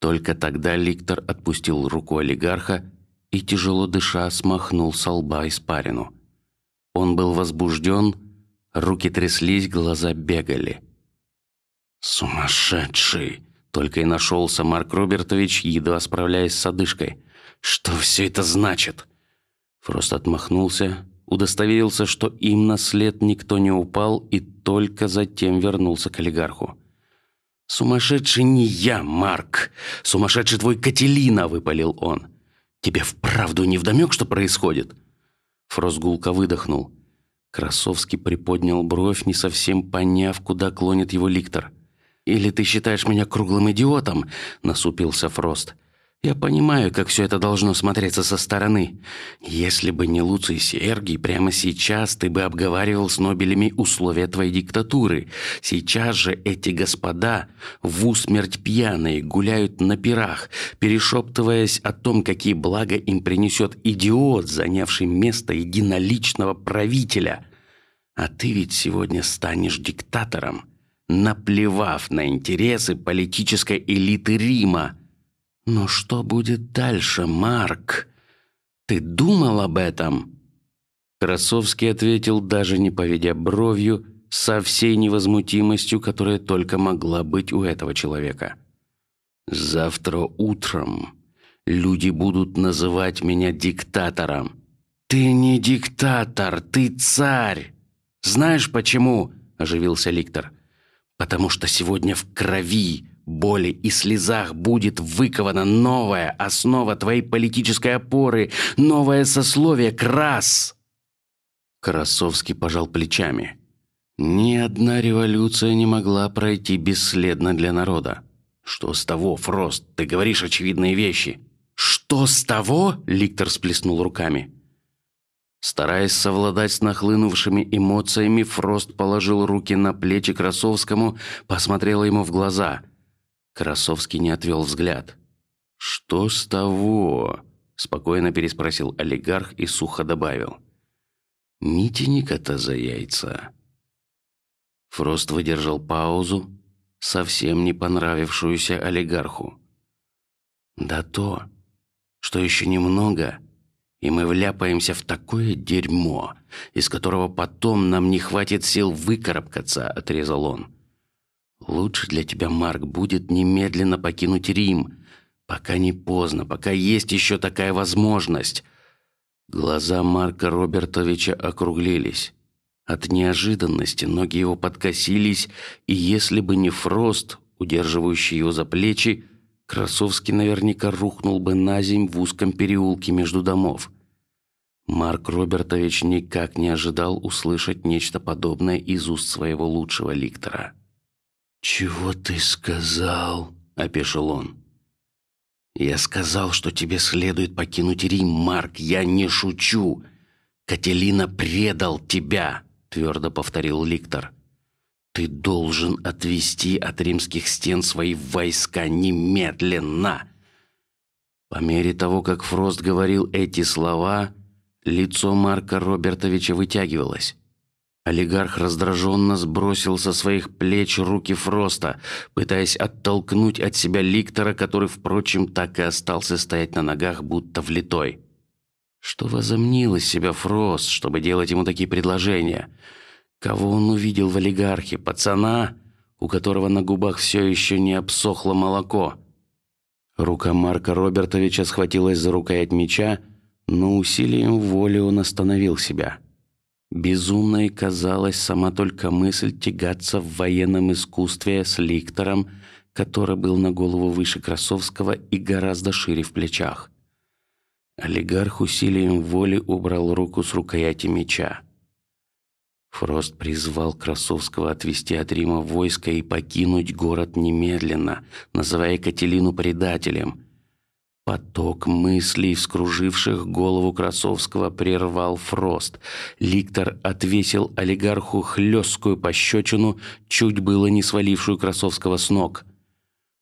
Только тогда Ликтор отпустил руку олигарха и тяжело дыша смахнул с лба испарину. Он был возбужден, руки тряслись, глаза бегали. Сумасшедший! Только и нашелся Марк Робертович, едва справляясь с одышкой. Что все это значит? Фрост отмахнулся, удостоверился, что им на след никто не упал, и только затем вернулся к олигарху. Сумасшедший не я, Марк, сумасшедший твой Кателина, выпалил он. Тебе вправду не вдомек, что происходит? Фрост гулко выдохнул. Красовский приподнял бровь, не совсем поняв, куда клонит его ликтор. Или ты считаешь меня круглым идиотом? Насупился Фрост. Я понимаю, как все это должно смотреться со стороны. Если бы не Луций Сергий, прямо сейчас ты бы обговаривал с Нобелями условия твоей диктатуры. Сейчас же эти господа в усмерть пьяные гуляют на пирах, перешептываясь о том, какие блага им принесет идиот, занявший место единоличного правителя. А ты ведь сегодня станешь диктатором наплевав на интересы политической элиты Рима. Но что будет дальше, Марк? Ты думал об этом? Красовский ответил, даже не поведя бровью, со всей невозмутимостью, которая только могла быть у этого человека. Завтра утром люди будут называть меня диктатором. Ты не диктатор, ты царь. Знаешь почему? Оживился Ликтор потому что сегодня в крови, боли и слезах будет выкована новая основа твоей политической опоры, новое сословие крас. Красовский пожал плечами. Ни одна революция не могла пройти бесследно для народа. Что с того, Фрост? Ты говоришь очевидные вещи. Что с того? Ликтор сплеснул руками. Стараясь совладать с нахлынувшими эмоциями, Фрост положил руки на плечи Красовскому, посмотрел ему в глаза. Красовский не отвел взгляд. Что с того? Спокойно переспросил олигарх и сухо добавил: "Не тяни кота за яйца". Фрост выдержал паузу, совсем не понравившуюся олигарху. Да то, что еще немного, и мы вляпаемся в такое дерьмо, из которого потом нам не хватит сил выкарабкаться, отрезал он. Лучше для тебя, Марк, будет немедленно покинуть Рим, пока не поздно, пока есть еще такая возможность. Глаза Марка Робертовича округлились. От неожиданности ноги его подкосились, и если бы не Фрост, удерживающий его за плечи, Красовский наверняка рухнул бы на земь в узком переулке между домов. Марк Робертович никак не ожидал услышать нечто подобное из уст своего лучшего ликтора. Чего ты сказал? – опешил он. Я сказал, что тебе следует покинуть Рим, Марк. Я не шучу. Кателина предал тебя, твердо повторил ликтор. Ты должен отвести от римских стен свои войска немедленно. По мере того, как Фрост говорил эти слова, лицо Марка Робертовича вытягивалось. Олигарх раздраженно сбросил со своих плеч руки Фроста, пытаясь оттолкнуть от себя Ликтора, который, впрочем, так и остался стоять на ногах, будто влитой. Что возомнил из себя Фрост, чтобы делать ему такие предложения? Кого он увидел в олигархе? Пацана, у которого на губах все еще не обсохло молоко. Рука Марка Робертовича схватилась за рукоять меча, но усилием воли он остановил себя. Безумной казалась сама только мысль тягаться в военном искусстве с ликтором, который был на голову выше Красовского и гораздо шире в плечах. Олигарх усилием воли убрал руку с рукояти меча. Фрост призвал Красовского отвести от Рима войско и покинуть город немедленно, называя Кателину предателем. Поток мыслей, вскруживших голову Красовского, прервал Фрост. Ликтор отвесил олигарху хлесткую пощечину, чуть было не свалившую Красовского с ног.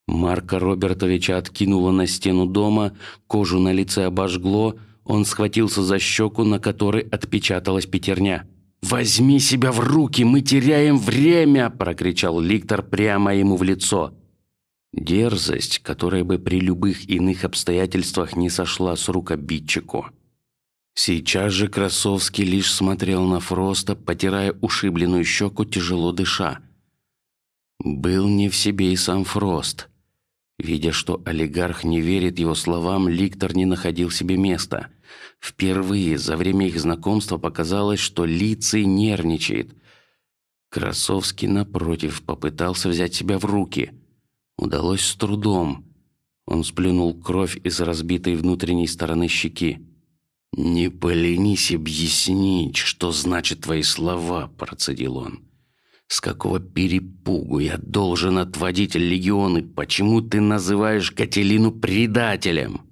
Марка Робертовича откинуло на стену дома, кожу на лице обожгло, он схватился за щеку, на которой отпечаталась пятерня. Возьми себя в руки, мы теряем время! – прокричал Ликтор прямо ему в лицо. Дерзость, которая бы при любых иных обстоятельствах не сошла с рук обидчику. Сейчас же Красовский лишь смотрел на Фроста, потирая ушибленную щеку, тяжело дыша. Был не в себе и сам Фрост. Видя, что олигарх не верит его словам, Ликтор не находил себе места. Впервые за время их знакомства показалось, что Лицей нервничает. Красовский напротив попытался взять себя в руки. Удалось с трудом. Он сплюнул кровь из разбитой внутренней стороны щеки. Не поленись объяснить, что значит твои слова, процедил он. С какого перепугу я должен отводить легионы? Почему ты называешь Кателину предателем?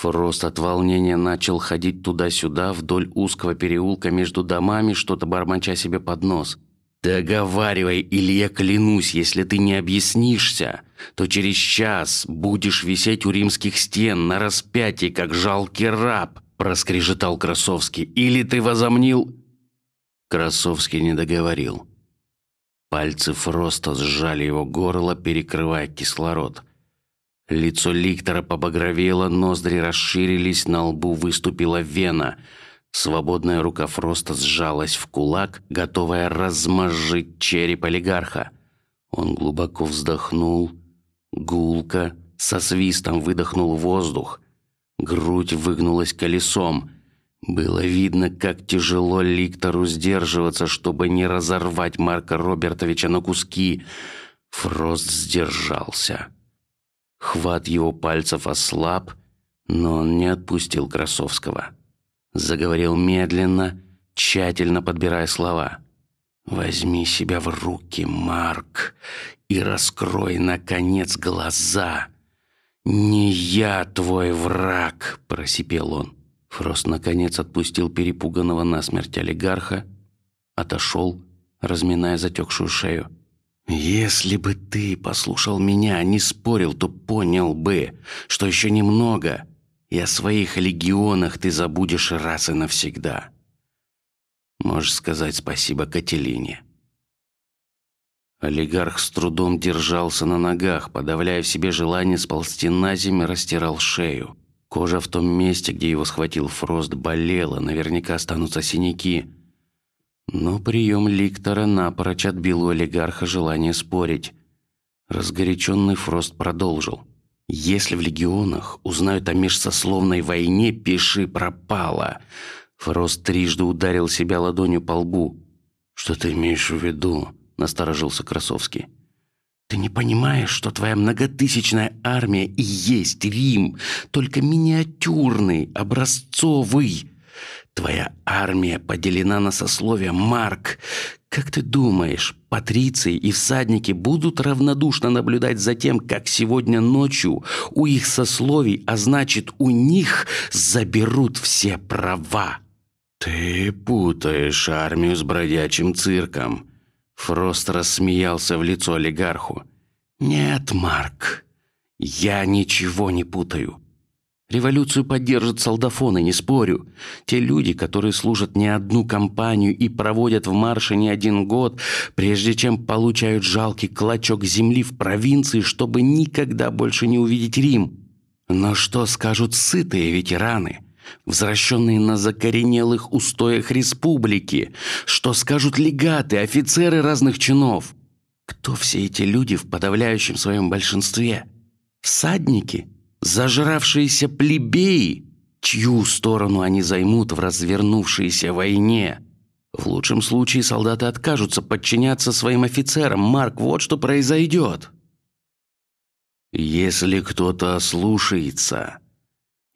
Фрост от волнения начал ходить туда-сюда вдоль узкого переулка между домами, что-то бормоча себе под нос. Договаривай, или я клянусь, если ты не объяснишься, то через час будешь висеть у римских стен на распятии, как жалкий раб, проскрежетал Красовский. Или ты возомнил? Красовский не договорил. Пальцы Фроста сжали его горло, перекрывая кислород. Лицо Ликтора побагровело, ноздри расширились, на лбу выступила вена. Свободная рука Фроста сжалась в кулак, готовая размозжить череп олигарха. Он глубоко вздохнул, гулко, со свистом выдохнул воздух. Грудь выгнулась колесом. Было видно, как тяжело Ликтору сдерживаться, чтобы не разорвать Марка Робертовича на куски. Фрост сдержался. Хват его пальцев ослаб, но он не отпустил Красовского. Заговорил медленно, тщательно подбирая слова. Возьми себя в руки, Марк, и раскрой наконец глаза. Не я твой враг, просипел он. Фрост наконец отпустил перепуганного насмерть олигарха, отошел, разминая затекшую шею. Если бы ты послушал меня, не спорил, то понял бы, что еще немного, и о своих легионах ты забудешь раз и навсегда. Можешь сказать спасибо Кателине. Олигарх с трудом держался на ногах, подавляя в себе желание сползти на землю, растирал шею. Кожа в том месте, где его схватил Фрост, болела, наверняка останутся синяки. Но прием Ликтора напрочь отбил у олигарха желание спорить. Разгоряченный Фрост продолжил: "Если в легионах узнают о межсословной войне, пиши пропало". Фрост трижды ударил себя ладонью по лбу. Что ты имеешь в виду? насторожился Красовский. Ты не понимаешь, что твоя многотысячная армия и есть Рим, только миниатюрный, образцовый. Твоя армия поделена на сословия, Марк. Как ты думаешь, патриции и всадники будут равнодушно наблюдать за тем, как сегодня ночью у их сословий, а значит у них заберут все права? Ты путаешь армию с бродячим цирком. Фрост рассмеялся в лицо олигарху. Нет, Марк, я ничего не путаю. Революцию поддержат солдафоны, не спорю. Те люди, которые служат не одну кампанию и проводят в марше не один год, прежде чем получают жалкий клочок земли в провинции, чтобы никогда больше не увидеть Рим. Но что скажут сытые ветераны? возвращенные на закоренелых устоях республики, что скажут легаты, офицеры разных чинов. Кто все эти люди в подавляющем своем большинстве? Всадники, зажравшиеся плебеи, чью сторону они займут в развернувшейся войне? В лучшем случае солдаты откажутся подчиняться своим офицерам. Марк, вот что произойдет. Если кто-то ослушается,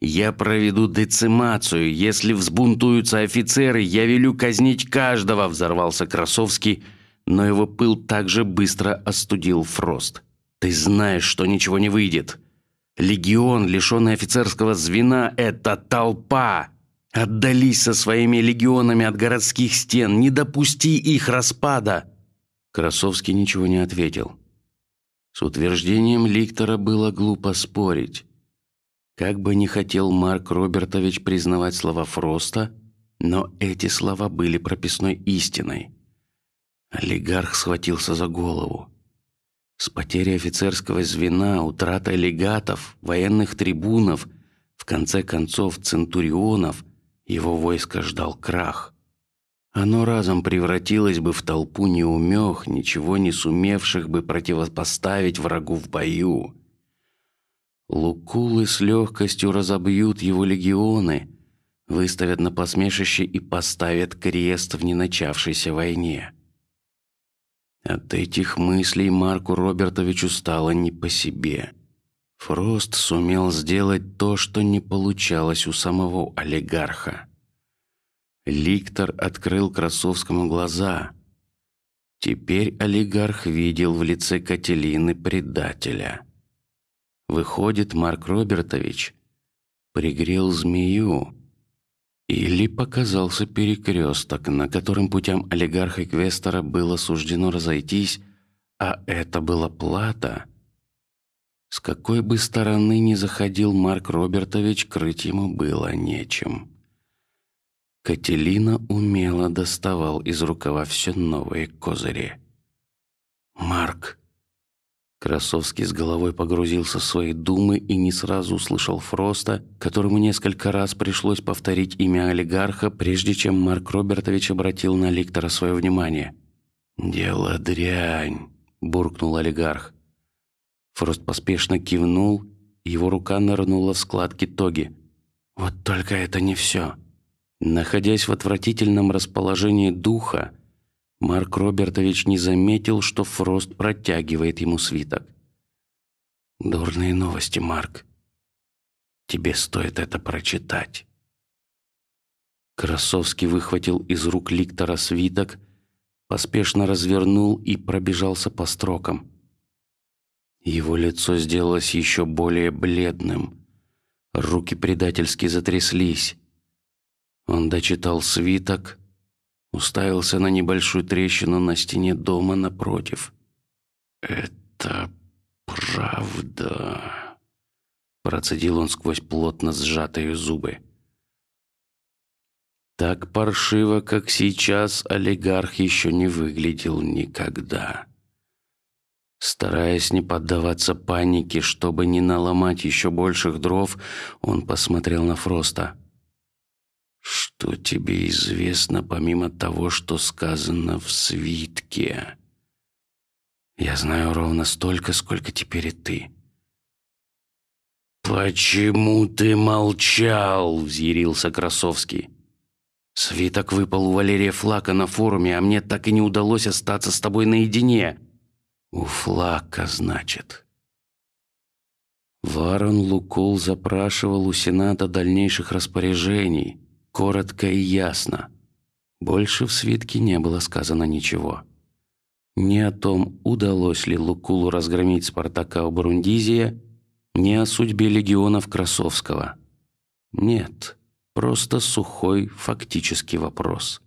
я проведу децимацию. Если взбунтуются офицеры, я велю казнить каждого. Взорвался Красовский, но его пыл также быстро остудил Фрост. Ты знаешь, что ничего не выйдет. Легион, лишенный офицерского звена, это толпа. Отдались со своими легионами от городских стен. Не допусти их распада. Красовский ничего не ответил. С утверждением Ликтора было глупо спорить. Как бы не хотел Марк Робертович признавать слова Фроста, но эти слова были прописной истиной. Олигарх схватился за голову. С потерей офицерского звена, утратой легатов, военных трибунов, в конце концов центурионов, его войско ждал крах. Оно разом превратилось бы в толпу неумех, ничего не сумевших бы противопоставить врагу в бою. Лукулы с легкостью разобьют его легионы, выставят на посмешище и поставят крест в неначавшейся войне. От этих мыслей Марку Робертовичу стало не по себе. Фрост сумел сделать то, что не получалось у самого олигарха. Ликтор открыл Красовскому глаза. Теперь олигарх видел в лице Кателины предателя. Выходит, Марк Робертович пригрел змею. Или показался перекресток, на котором путям олигарха Квестера было суждено разойтись, а это была плата. С какой бы стороны ни заходил Марк Робертович, крыть ему было нечем. Кателина умело доставал из рукава все новые козыри. Марк Красовский с головой погрузился в свои думы и не сразу услышал Фроста, которому несколько раз пришлось повторить имя олигарха, прежде чем Марк Робертович обратил на Ликтора свое внимание. Дело дрянь, буркнул олигарх. Фрост поспешно кивнул, его рука нырнула в складки тоги. Вот только это не все. Находясь в отвратительном расположении духа, Марк Робертович не заметил, что Фрост протягивает ему свиток. Дурные новости, Марк. Тебе стоит это прочитать. Красовский выхватил из рук Ликтора свиток, поспешно развернул и пробежался по строкам. Его лицо сделалось еще более бледным, руки предательски затряслись. Он дочитал свиток, уставился на небольшую трещину на стене дома напротив. «Это правда», — процедил он сквозь плотно сжатые зубы. Так паршиво, как сейчас, олигарх еще не выглядел никогда. Стараясь не поддаваться панике, чтобы не наломать еще больших дров, он посмотрел на Фроста. Что тебе известно помимо того, что сказано в свитке? Я знаю ровно столько, сколько теперь и ты. Почему ты молчал? взъярился Красовский. Свиток выпал у Валерия Флака на форуме, а мне так и не удалось остаться с тобой наедине. У Флака, значит. Варон Лукул запрашивал у Сената дальнейших распоряжений, коротко и ясно. Больше в свитке не было сказано ничего. Ни о том, удалось ли Лукулу разгромить Спартака у Брундизия, ни о судьбе легионов Красовского. Нет, просто сухой фактический вопрос.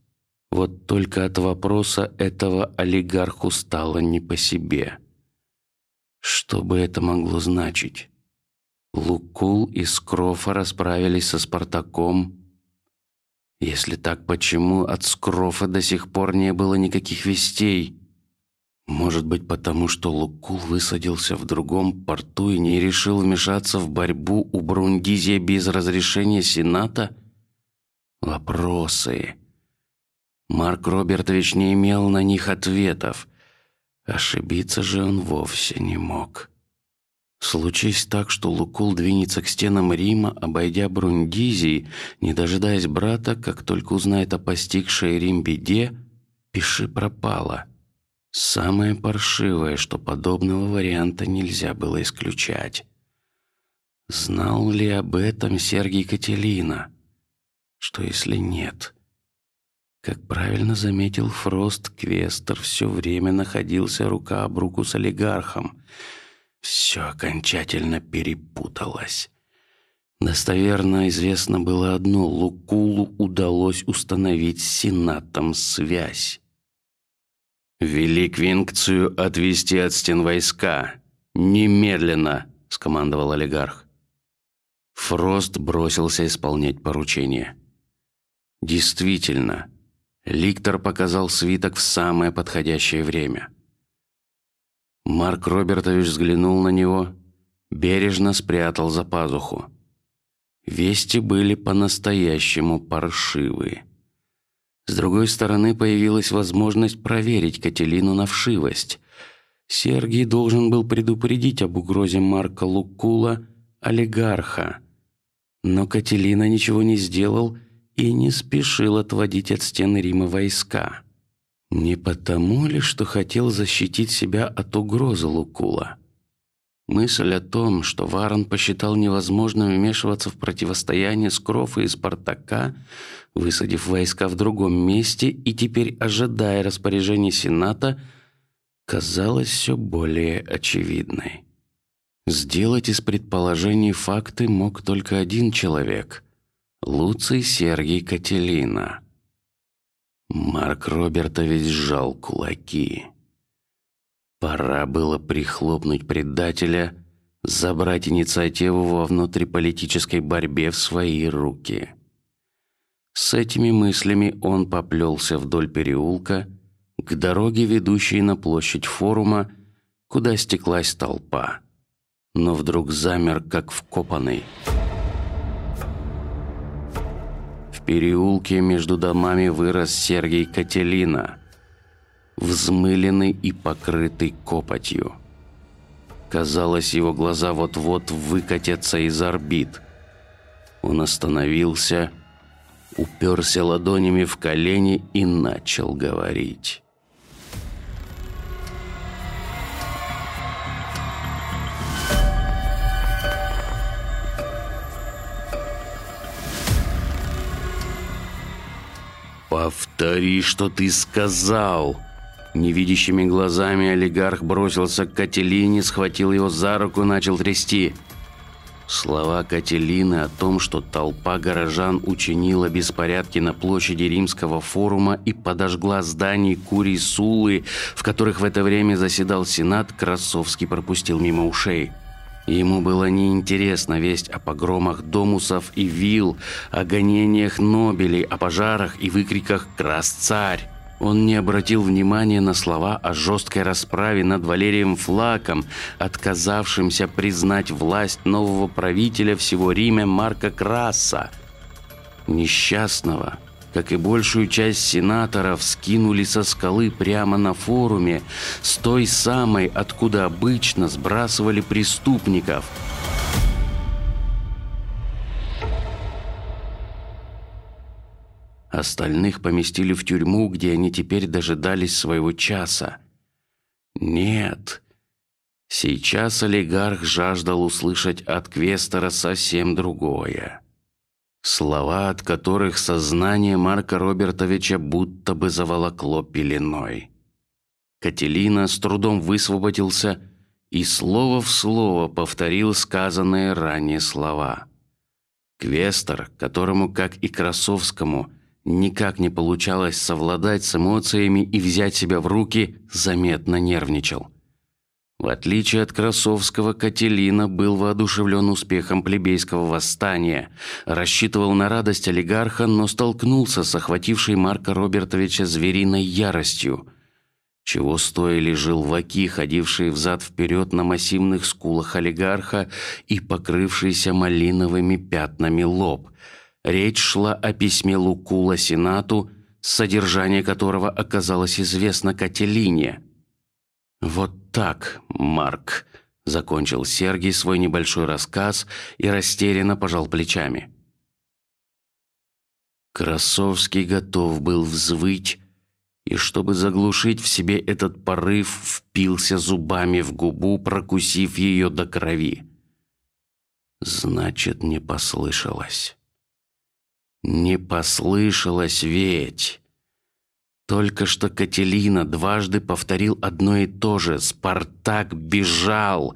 Вот только от вопроса этого олигарху стало не по себе. Что бы это могло значить? Лукул и Скрофа расправились со Спартаком. Если так, почему от Скрофа до сих пор не было никаких вестей? Может быть, потому что Лукул высадился в другом порту и не решил вмешаться в борьбу у Брундизия без разрешения Сената? Вопросы. Марк Робертович не имел на них ответов. Ошибиться же он вовсе не мог. Случись так, что Лукул двинется к стенам Рима, обойдя Брундизий, не дожидаясь брата, как только узнает о постигшей Рим беде, пиши пропало. Самое паршивое, что подобного варианта нельзя было исключать. Знал ли об этом Сергий Кателина? Что если нет? Как правильно заметил Фрост, Квестер все время находился рука об руку с олигархом. Все окончательно перепуталось. Достоверно известно было одно: Лукулу удалось установить с сенатом связь. «Вели Квинкцию отвести от стен войска. Немедленно!» – скомандовал олигарх. Фрост бросился исполнять поручение. Действительно, Ликтор показал свиток в самое подходящее время. Марк Робертович взглянул на него, бережно спрятал за пазуху. Вести были по-настоящему паршивые. С другой стороны появилась возможность проверить Кателину на вшивость. Сергий должен был предупредить об угрозе Марка Лукула, олигарха, но Кателина ничего не сделал и не спешил отводить от стен Рима войска. Не потому ли, что хотел защитить себя от угрозы Лукула? Мысль о том, что Варон посчитал невозможным вмешиваться в противостояние Скрофа и Спартака, высадив войска в другом месте и теперь ожидая распоряжений Сената, казалась все более очевидной. Сделать из предположений факты мог только один человек — Луций Сергий Кателина. Марк Робертович сжал кулаки. Пора было прихлопнуть предателя, забрать инициативу во внутриполитической борьбе в свои руки. С этими мыслями он поплелся вдоль переулка к дороге, ведущей на площадь форума, куда стеклась толпа, но вдруг замер, как вкопанный. Переулке между домами вырос Сергей Кателина взмыленный и покрытый копотью. Казалось, его глаза вот-вот выкатятся из орбит. Он остановился, уперся ладонями в колени и начал говорить. «Повтори, что ты сказал!» Невидящими глазами олигарх бросился к Кателине, схватил его за руку, начал трясти. Слова Кателины о том, что толпа горожан учинила беспорядки на площади Римского форума и подожгла здания Курии Сулы, в которых в это время заседал Сенат, Красовский пропустил мимо ушей. Ему было неинтересно весть о погромах домусов и вил, о гонениях Нобелей, о пожарах и выкриках «Крас-царь!». Он не обратил внимания на слова о жесткой расправе над Валерием Флаком, отказавшимся признать власть нового правителя всего Рима Марка Краса. Несчастного, как и большую часть сенаторов, скинули со скалы прямо на форуме, с той самой, откуда обычно сбрасывали преступников – Остальных поместили в тюрьму, где они теперь дожидались своего часа. Нет. Сейчас олигарх жаждал услышать от Квестера совсем другое. Слова, от которых сознание Марка Робертовича будто бы заволокло пеленой. Кателина с трудом высвободился и слово в слово повторил сказанные ранее слова. Квестер, которому, как и Красовскому, Никак не получалось совладать с эмоциями и взять себя в руки, заметно нервничал. В отличие от Красовского, Кателина был воодушевлен успехом плебейского восстания, рассчитывал на радость олигарха, но столкнулся с охватившей Марка Робертовича звериной яростью. Чего стоили желваки, ходившие взад вперед на массивных скулах олигарха и покрывшийся малиновыми пятнами лоб – Речь шла о письме Лукула Сенату, содержание которого оказалось известно Кателине. Вот так, Марк, закончил Сергей свой небольшой рассказ и растерянно пожал плечами. Красовский готов был взвыть, и чтобы заглушить в себе этот порыв, впился зубами в губу, прокусив ее до крови. Значит, не послышалось. Не послышалось ведь. Только что Кателина дважды повторил одно и то же: Спартак бежал.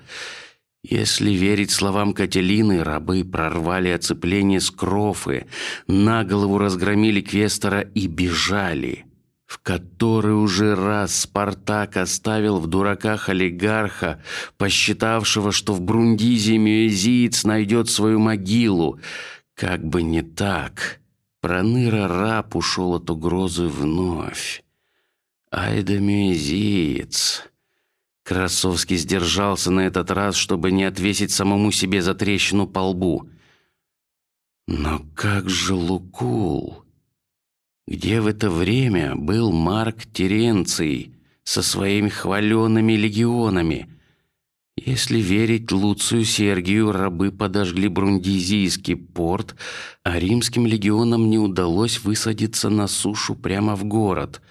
Если верить словам Кателины, рабы прорвали оцепление с Крофы, на голову разгромили Квестора и бежали. В который уже раз Спартак оставил в дураках олигарха, посчитавшего, что в Брундизе мюезиец найдет свою могилу. Как бы не так. Проныра раб ушел от угрозы вновь. Ай да мюзиец. Красовский сдержался на этот раз, чтобы не отвесить самому себе за трещину по лбу. Но как же Лукул? Где в это время был Марк Теренций со своими хваленными легионами? Если верить Луцию Сергию, рабы подожгли Брундизийский порт, а римским легионам не удалось высадиться на сушу прямо в город.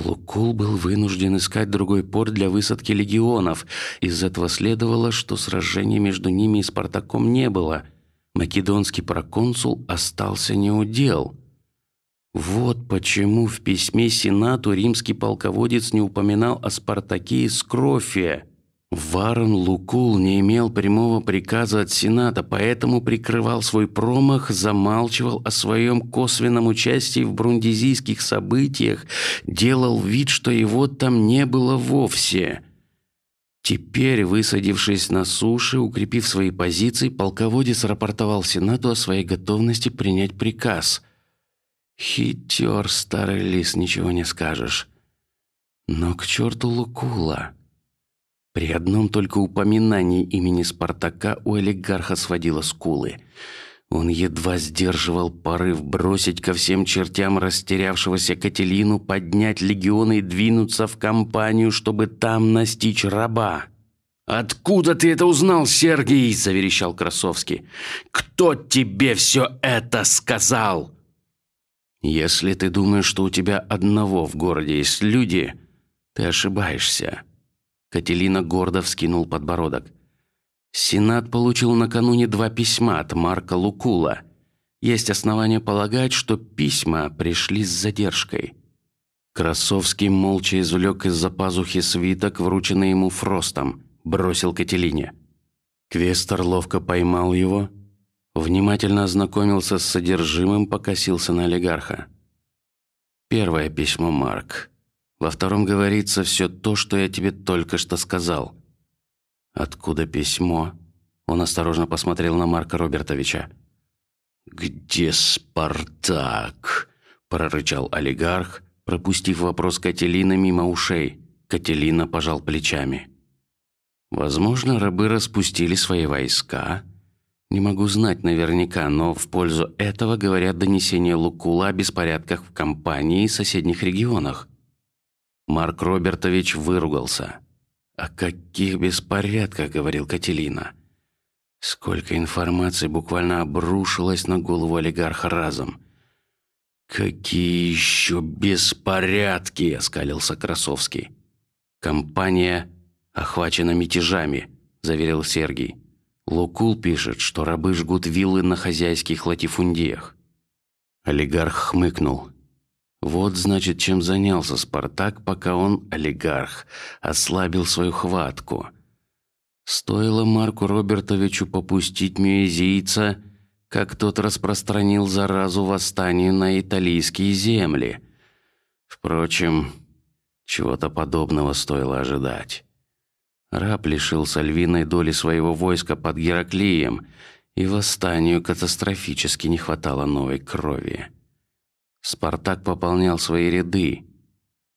Лукул был вынужден искать другой порт для высадки легионов. Из этого следовало, что сражения между ними и Спартаком не было. Македонский проконсул остался неудел. Вот почему в письме сенату римский полководец не упоминал о Спартаке из Скрофия. Варон Лукул не имел прямого приказа от Сената, поэтому прикрывал свой промах, замалчивал о своем косвенном участии в брундизийских событиях, делал вид, что его там не было вовсе. Теперь, высадившись на суше, укрепив свои позиции, полководец рапортовал Сенату о своей готовности принять приказ. Хитер старый лис, ничего не скажешь. Но к черту Лукула. При одном только упоминании имени Спартака у олигарха сводило скулы. Он едва сдерживал порыв бросить ко всем чертям растерявшегося Кателину, поднять легионы и двинуться в кампанию, чтобы там настичь раба. Откуда ты это узнал, Сергей? – заверещал Красовский. Кто тебе все это сказал? Если ты думаешь, что у тебя одного в городе есть люди, ты ошибаешься. Кателина гордо вскинул подбородок. Сенат получил накануне два письма от Марка Лукула. Есть основания полагать, что письма пришли с задержкой. Красовский молча извлек из-за пазухи свиток, врученный ему Фростом, бросил Кателине. Квестер ловко поймал его, внимательно ознакомился с содержимым, покосился на олигарха. Первое письмо, Марк. Во втором говорится все то, что я тебе только что сказал. Откуда письмо? Он осторожно посмотрел на Марка Робертовича. Где Спартак? прорычал олигарх, пропустив вопрос Кателина мимо ушей. Кателина пожал плечами. Возможно, рабы распустили свои войска. Не могу знать наверняка, но в пользу этого говорят донесения Лукула о беспорядках в компании и соседних регионах. Марк Робертович выругался. О каких беспорядках говорил Кателина? Сколько информации буквально обрушилось на голову олигарха разом. Какие еще беспорядки? оскалился Красовский. Компания охвачена мятежами, заверил Сергей. Лукул пишет, что рабы жгут виллы на хозяйских латифундиях. Олигарх хмыкнул. Вот значит, чем занялся Спартак, пока он олигарх ослабил свою хватку. Стоило Марку Робертовичу попустить мюезийца, как тот распространил заразу восстания на италийские земли. Впрочем, чего-то подобного стоило ожидать. Раб лишился львиной доли своего войска под Гераклием, и восстанию катастрофически не хватало новой крови. Спартак пополнял свои ряды.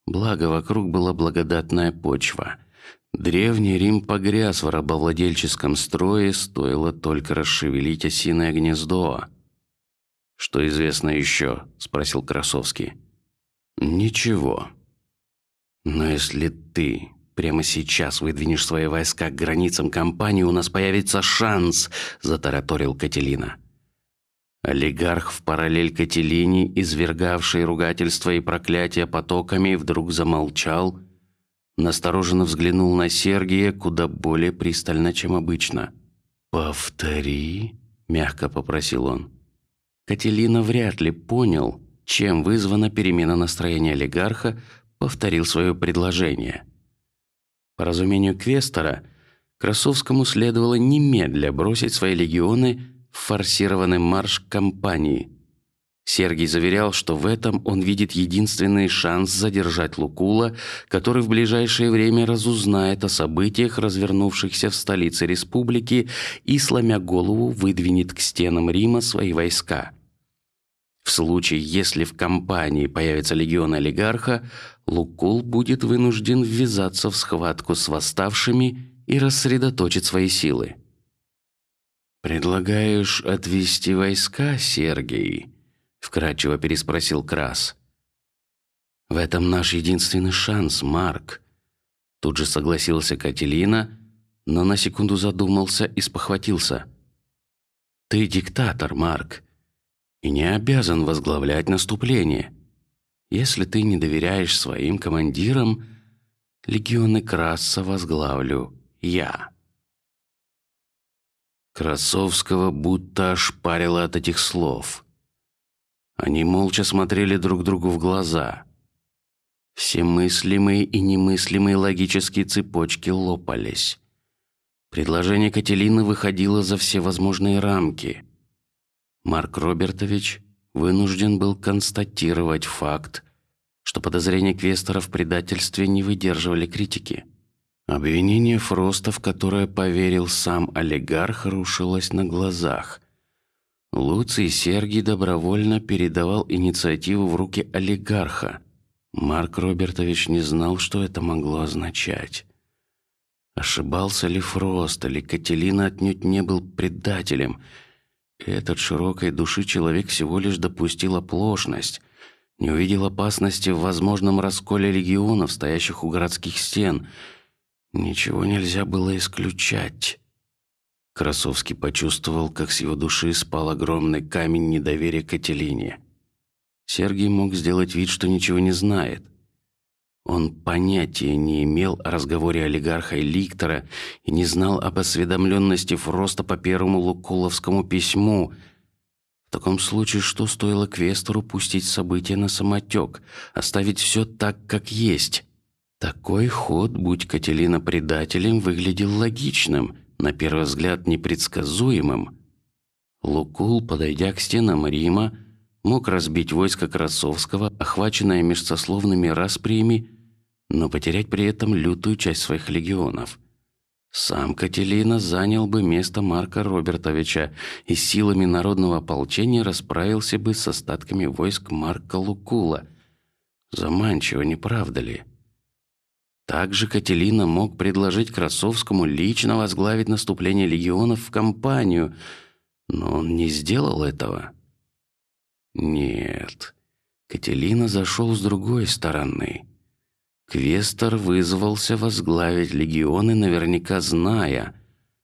Благо вокруг была благодатная почва. Древний Рим погряз в рабовладельческом строе, стоило только расшевелить осиное гнездо. Что известно еще? – спросил Красовский. Ничего. Но если ты прямо сейчас выдвинешь свои войска к границам компании, у нас появится шанс, затараторил Кателина. Олигарх в параллель Кателине, извергавший ругательства и проклятия потоками, вдруг замолчал, настороженно взглянул на Сергия куда более пристально, чем обычно. Повтори, мягко попросил он. Кателина вряд ли понял, чем вызвана перемена настроения олигарха, повторил свое предложение. По разумению Квестера, Красовскому следовало немедля бросить свои легионы форсированный марш компании. Сергей заверял, что в этом он видит единственный шанс задержать Лукула, который в ближайшее время разузнает о событиях, развернувшихся в столице республики, и сломя голову выдвинет к стенам Рима свои войска. В случае, если в компании появится легион олигарха, Лукул будет вынужден ввязаться в схватку с восставшими и рассредоточить свои силы. Предлагаешь отвести войска, Сергей? вкратчиво переспросил Крас. В этом наш единственный шанс, Марк. Тут же согласился Кателина, но на секунду задумался и спохватился. Ты диктатор, Марк, и не обязан возглавлять наступление. Если ты не доверяешь своим командирам, легионы Краса возглавлю я. Красовского будто ошпарило от этих слов. Они молча смотрели друг другу в глаза. Все мыслимые и немыслимые логические цепочки лопались. Предложение Кателины выходило за все возможные рамки. Марк Робертович вынужден был констатировать факт, что подозрения Квестера в предательстве не выдерживали критики. Обвинение Фроста, в которое поверил сам олигарх, рушилось на глазах. Луций Сергий добровольно передавал инициативу в руки олигарха. Марк Робертович не знал, что это могло означать. Ошибался ли Фрост, или Кателина отнюдь не был предателем. Этот широкой души человек всего лишь допустил оплошность, не увидел опасности в возможном расколе легионов, стоящих у городских стен Ничего нельзя было исключать. Красовский почувствовал, как с его души спал огромный камень недоверия к Этелине. Сергей мог сделать вид, что ничего не знает. Он понятия не имел о разговоре олигарха и Ликтора и не знал об осведомленности Фроста по первому Лукуловскому письму. В таком случае, что стоило Квестору пустить события на самотек, оставить все так, как есть? Такой ход, будь Кателина предателем, выглядел логичным, на первый взгляд непредсказуемым, Лукул, подойдя к стенам Рима, мог разбить войско Красовского, охваченное межсословными расприями, но потерять при этом лютую часть своих легионов. Сам Кателина занял бы место Марка Робертовича и силами народного ополчения расправился бы с остатками войск Марка Лукула. Заманчиво, не правда ли? Также Кателина мог предложить Красовскому лично возглавить наступление легионов в кампанию, но он не сделал этого. Нет, Кателина зашел с другой стороны. Квестер вызвался возглавить легионы, наверняка зная,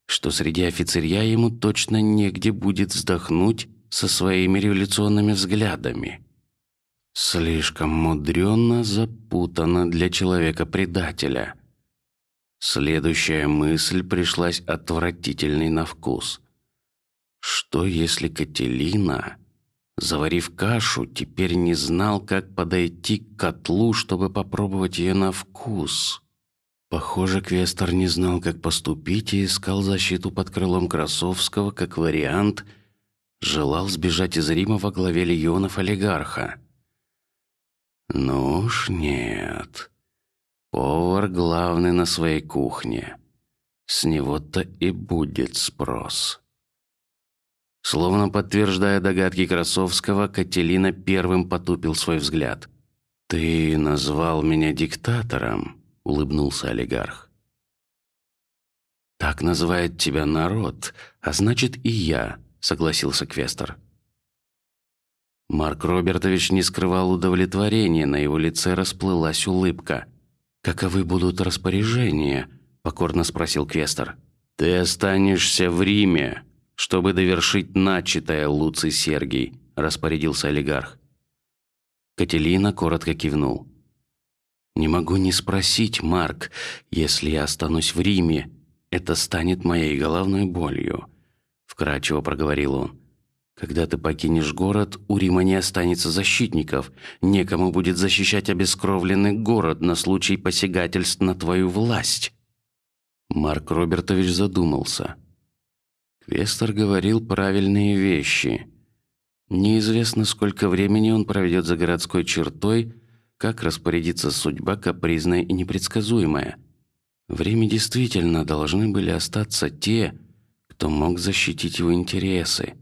что среди офицерья ему точно негде будет вздохнуть со своими революционными взглядами. Слишком мудренно запутано для человека-предателя. Следующая мысль пришлась отвратительной на вкус. Что если Кателина Заварив кашу, теперь не знал, как подойти к котлу, чтобы попробовать ее на вкус. Похоже, Квестер не знал, как поступить, и искал защиту под крылом Красовского как вариант. Желал сбежать из Рима во главе легионов олигарха. Ну уж нет. Повар главный на своей кухне. С него-то и будет спрос. Словно подтверждая догадки Красовского, Кателина первым потупил свой взгляд. Ты назвал меня диктатором, улыбнулся олигарх. Так называет тебя народ, а значит и я, согласился Квестер. Марк Робертович не скрывал удовлетворения, на его лице расплылась улыбка. Каковы будут распоряжения? покорно спросил Квестер. Ты останешься в Риме, чтобы довершить начатое, Луций Сергий, распорядился олигарх. Кателина коротко кивнул. Не могу не спросить, Марк, если я останусь в Риме, это станет моей головной болью. Вкратчиво проговорил он. Когда ты покинешь город, у Рима не останется защитников, некому будет защищать обескровленный город на случай посягательств на твою власть. Марк Робертович задумался. Квестер говорил правильные вещи. Неизвестно, сколько времени он проведет за городской чертой, как распорядится судьба капризная и непредсказуемая. Время действительно должны были остаться те, кто мог защитить его интересы,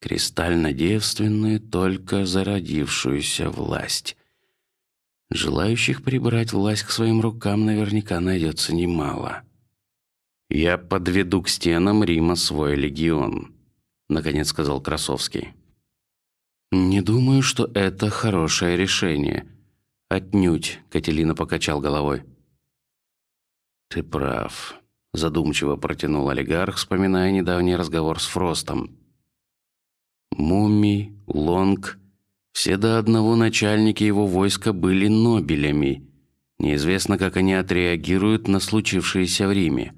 кристально девственную, только зародившуюся власть. Желающих прибрать власть к своим рукам наверняка найдется немало. Я подведу к стенам Рима свой легион, наконец сказал Красовский. Не думаю, что это хорошее решение. Отнюдь, Кателина покачал головой. Ты прав, задумчиво протянул олигарх, вспоминая недавний разговор с Фростом. Муми, Лонг, все до одного начальники его войска были нобелями. Неизвестно, как они отреагируют на случившееся в Риме.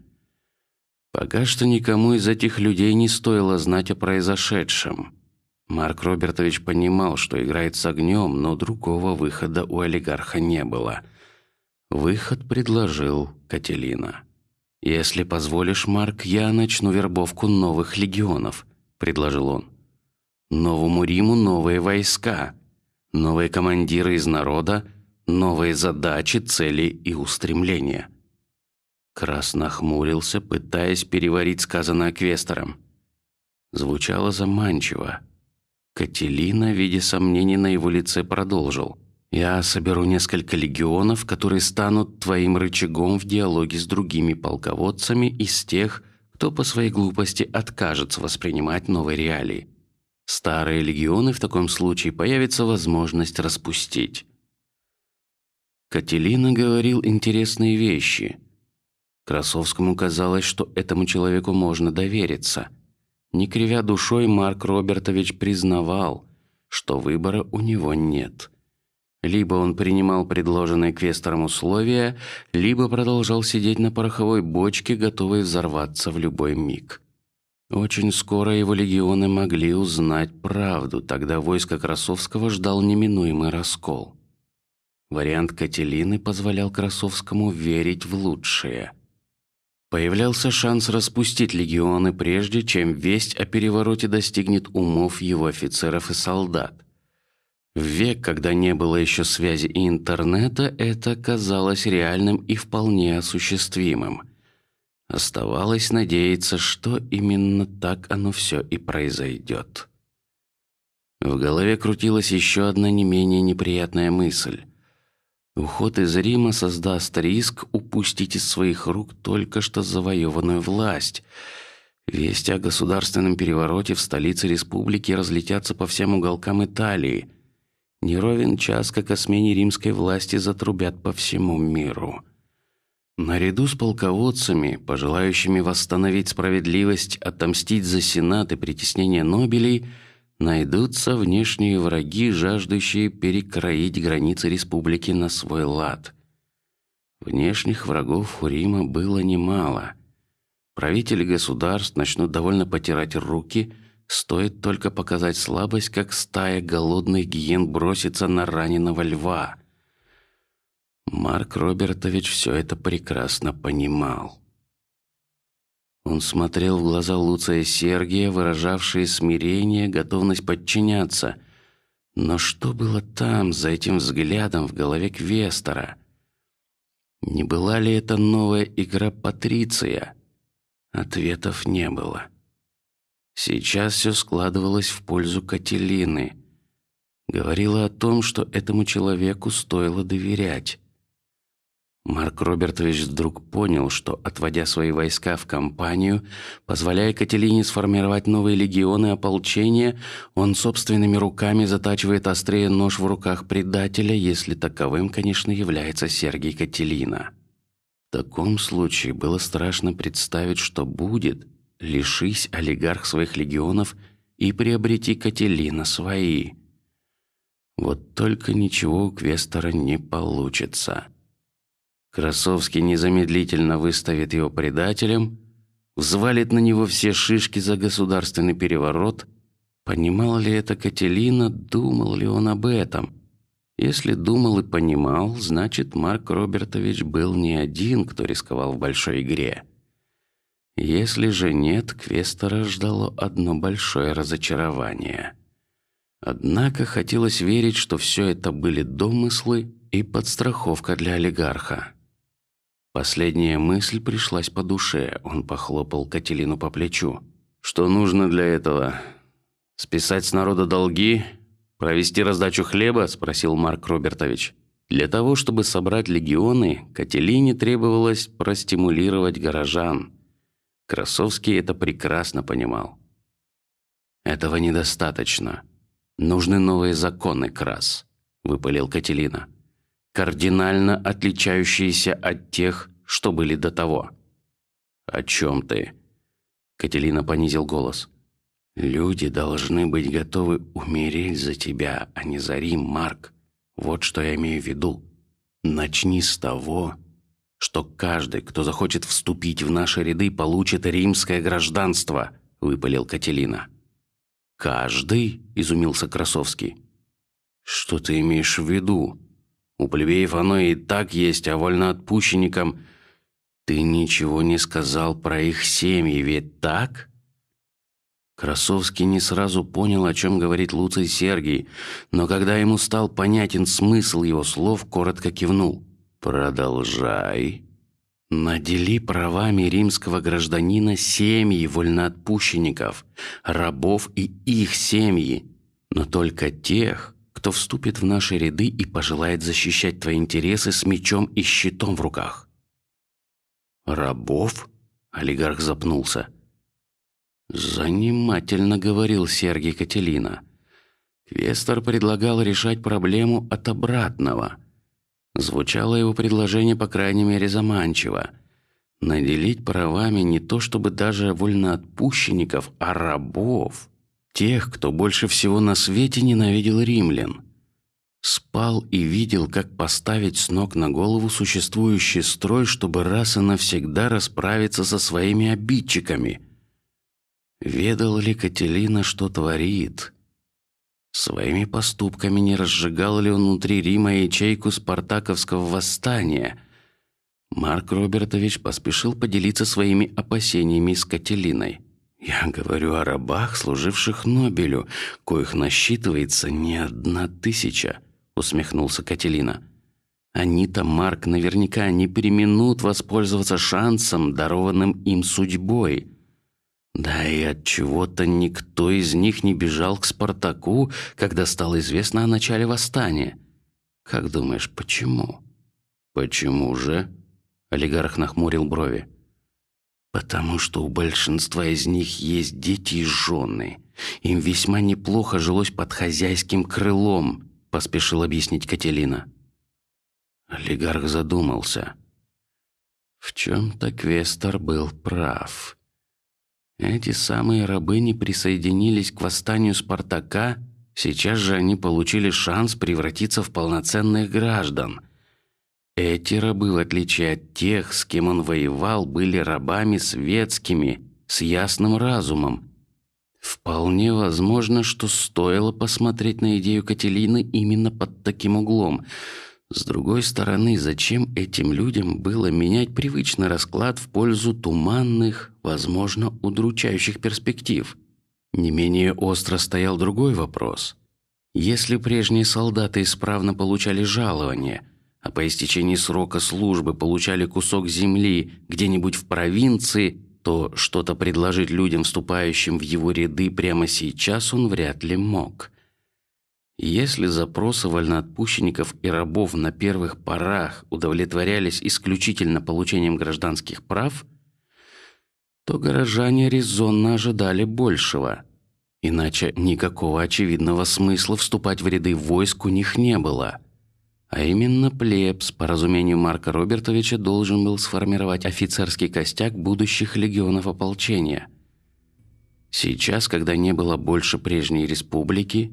Пока что никому из этих людей не стоило знать о произошедшем. Марк Робертович понимал, что играет с огнем, но другого выхода у олигарха не было. Выход предложил Кателина. Если позволишь, Марк, я начну вербовку новых легионов, предложил он. Новому Риму новые войска, новые командиры из народа, новые задачи, цели и устремления. Крас нахмурился, пытаясь переварить сказанное Квестером. Звучало заманчиво. Кателина, видя сомнений на его лице, продолжил: "Я соберу несколько легионов, которые станут твоим рычагом в диалоге с другими полководцами из тех, кто по своей глупости откажется воспринимать новые реалии. Старые легионы в таком случае появится возможность распустить". Кателина говорил интересные вещи. Красовскому казалось, что этому человеку можно довериться. Не кривя душой, Марк Робертович признавал, что выбора у него нет. Либо он принимал предложенные квестором условия, либо продолжал сидеть на пороховой бочке, готовый взорваться в любой миг. Очень скоро его легионы могли узнать правду. Тогда войско Красовского ждал неминуемый раскол. Вариант Кателины позволял Красовскому верить в лучшее. Появлялся шанс распустить легионы, прежде чем весть о перевороте достигнет умов его офицеров и солдат. В век, когда не было еще связи и интернета, это казалось реальным и вполне осуществимым. Оставалось надеяться, что именно так оно все и произойдет. В голове крутилась еще одна не менее неприятная мысль. Уход из Рима создаст риск упустить из своих рук только что завоеванную власть. Вести о государственном перевороте в столице республики разлетятся по всем уголкам Италии. Не ровен час, как о смене римской власти затрубят по всему миру. Наряду с полководцами, пожелающими восстановить справедливость, отомстить за сенат и притеснение Нобелей, найдутся внешние враги, жаждущие перекроить границы республики на свой лад. Внешних врагов у Рима было немало. Правители государств начнут довольно потирать руки, стоит только показать слабость, как стая голодных гиен бросится на раненого льва. Марк Робертович все это прекрасно понимал. Он смотрел в глаза Луция Сергия, выражавшие смирение, готовность подчиняться. Но что было там за этим взглядом в голове Квестера? Не была ли это новая игра Патриция? Ответов не было. Сейчас все складывалось в пользу Кателины. Говорила о том, что этому человеку стоило доверять. Марк Робертович вдруг понял, что, отводя свои войска в кампанию, позволяя Кателине сформировать новые легионы ополчения, он собственными руками затачивает острее нож в руках предателя, если таковым, конечно, является Сергий Кателина. В таком случае было страшно представить, что будет, лишись олигарх своих легионов и приобрети Кателина свои. Вот только ничего у Квестера не получится. Красовский незамедлительно выставит его предателем, взвалит на него все шишки за государственный переворот. Понимал ли это Кателина, думал ли он об этом? Если думал и понимал, значит, Марк Робертович был не один, кто рисковал в большой игре. Если же нет, Квестера ждало одно большое разочарование. Однако хотелось верить, что все это были домыслы и подстраховка для олигарха. Последняя мысль пришлась по душе. Он похлопал Кателину по плечу. Что нужно для этого? Списать с народа долги, провести раздачу хлеба? – спросил Марк Робертович. Для того, чтобы собрать легионы, Кателине требовалось простимулировать горожан. Красовский это прекрасно понимал. Этого недостаточно. Нужны новые законы, Крас, выпалил Кателина кардинально отличающиеся от тех, что были до того. О чем ты? Кателина понизил голос. Люди должны быть готовы умереть за тебя, а не за Рим, Марк. Вот что я имею в виду. Начни с того, что каждый, кто захочет вступить в наши ряды, получит римское гражданство, выпалил Кателина. Каждый, изумился Красовский. Что ты имеешь в виду? У плебеев оно и так есть, а вольноотпущенникам ты ничего не сказал про их семьи, ведь так? Красовский не сразу понял, о чем говорит Луций Сергий, но когда ему стал понятен смысл его слов, коротко кивнул. Продолжай. Надели правами римского гражданина семьи вольноотпущенников, рабов и их семьи, но только тех, кто вступит в наши ряды и пожелает защищать твои интересы с мечом и щитом в руках. Рабов? Олигарх запнулся. Занимательно говорил Сергей Кателина. Квестер предлагал решать проблему от обратного. Звучало его предложение по крайней мере заманчиво. Наделить правами не то чтобы даже вольноотпущенников, а рабов. Тех, кто больше всего на свете ненавидел римлян. Спал и видел, как поставить с ног на голову существующий строй, чтобы раз и навсегда расправиться со своими обидчиками. Ведал ли Кателина, что творит? Своими поступками не разжигал ли он внутри Рима ячейку спартаковского восстания? Марк Робертович поспешил поделиться своими опасениями с Кателиной. «Я говорю о рабах, служивших Нобелю, коих насчитывается не одна тысяча», — усмехнулся Кателина. «Они-то, Марк, наверняка не применут воспользоваться шансом, дарованным им судьбой. Да и от чего-то никто из них не бежал к Спартаку, когда стало известно о начале восстания. Как думаешь, почему?» «Почему же?» — олигарх нахмурил брови. Потому что у большинства из них есть дети и жены. Им весьма неплохо жилось под хозяйским крылом, поспешил объяснить Кателина. Олигарх задумался. В чем-то Квестер был прав. Эти самые рабы не присоединились к восстанию Спартака, сейчас же они получили шанс превратиться в полноценных граждан – эти рабы, в отличие от тех, с кем он воевал, были рабами светскими, с ясным разумом. Вполне возможно, что стоило посмотреть на идею Кателины именно под таким углом. С другой стороны, зачем этим людям было менять привычный расклад в пользу туманных, возможно, удручающих перспектив? Не менее остро стоял другой вопрос: если прежние солдаты исправно получали жалования, а по истечении срока службы получали кусок земли где-нибудь в провинции, то что-то предложить людям, вступающим в его ряды прямо сейчас, он вряд ли мог. Если запросы вольноотпущенников и рабов на первых порах удовлетворялись исключительно получением гражданских прав, то горожане резонно ожидали большего. Иначе никакого очевидного смысла вступать в ряды войск у них не было. А именно плебс, по разумению Марка Робертовича, должен был сформировать офицерский костяк будущих легионов ополчения. Сейчас, когда не было больше прежней республики,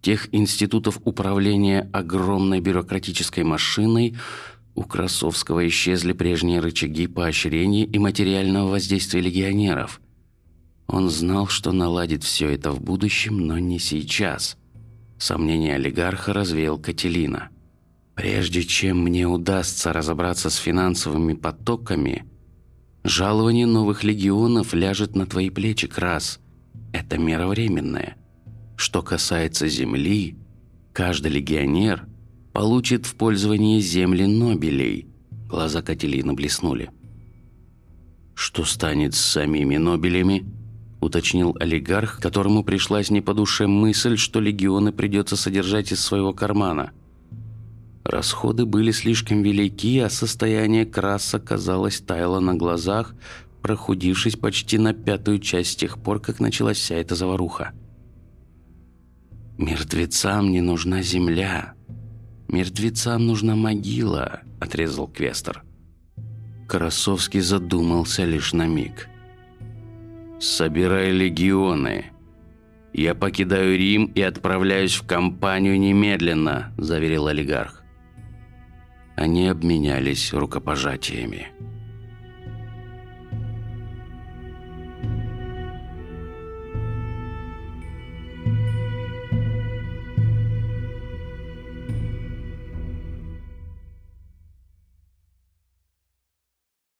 тех институтов управления огромной бюрократической машиной, у Красовского исчезли прежние рычаги поощрения и материального воздействия легионеров. Он знал, что наладит все это в будущем, но не сейчас. Сомнения олигарха развеял Кателина. Прежде чем мне удастся разобраться с финансовыми потоками, жалование новых легионов ляжет на твои плечи, Крас. Это мера временная. Что касается земли, каждый легионер получит в пользование земли Нобелей. Глаза Кателины блеснули. Что станет с самими Нобелями? уточнил олигарх, которому пришлась не по душе мысль, что легионы придется содержать из своего кармана. Расходы были слишком велики, а состояние краса, казалось, таяло на глазах, прохудившись почти на пятую часть с тех пор, как началась вся эта заваруха. «Мертвецам не нужна земля. Мертвецам нужна могила», – отрезал Квестер. Красовский задумался лишь на миг. «Собирай легионы. Я покидаю Рим и отправляюсь в кампанию немедленно», – заверил олигарх. Они обменялись рукопожатиями.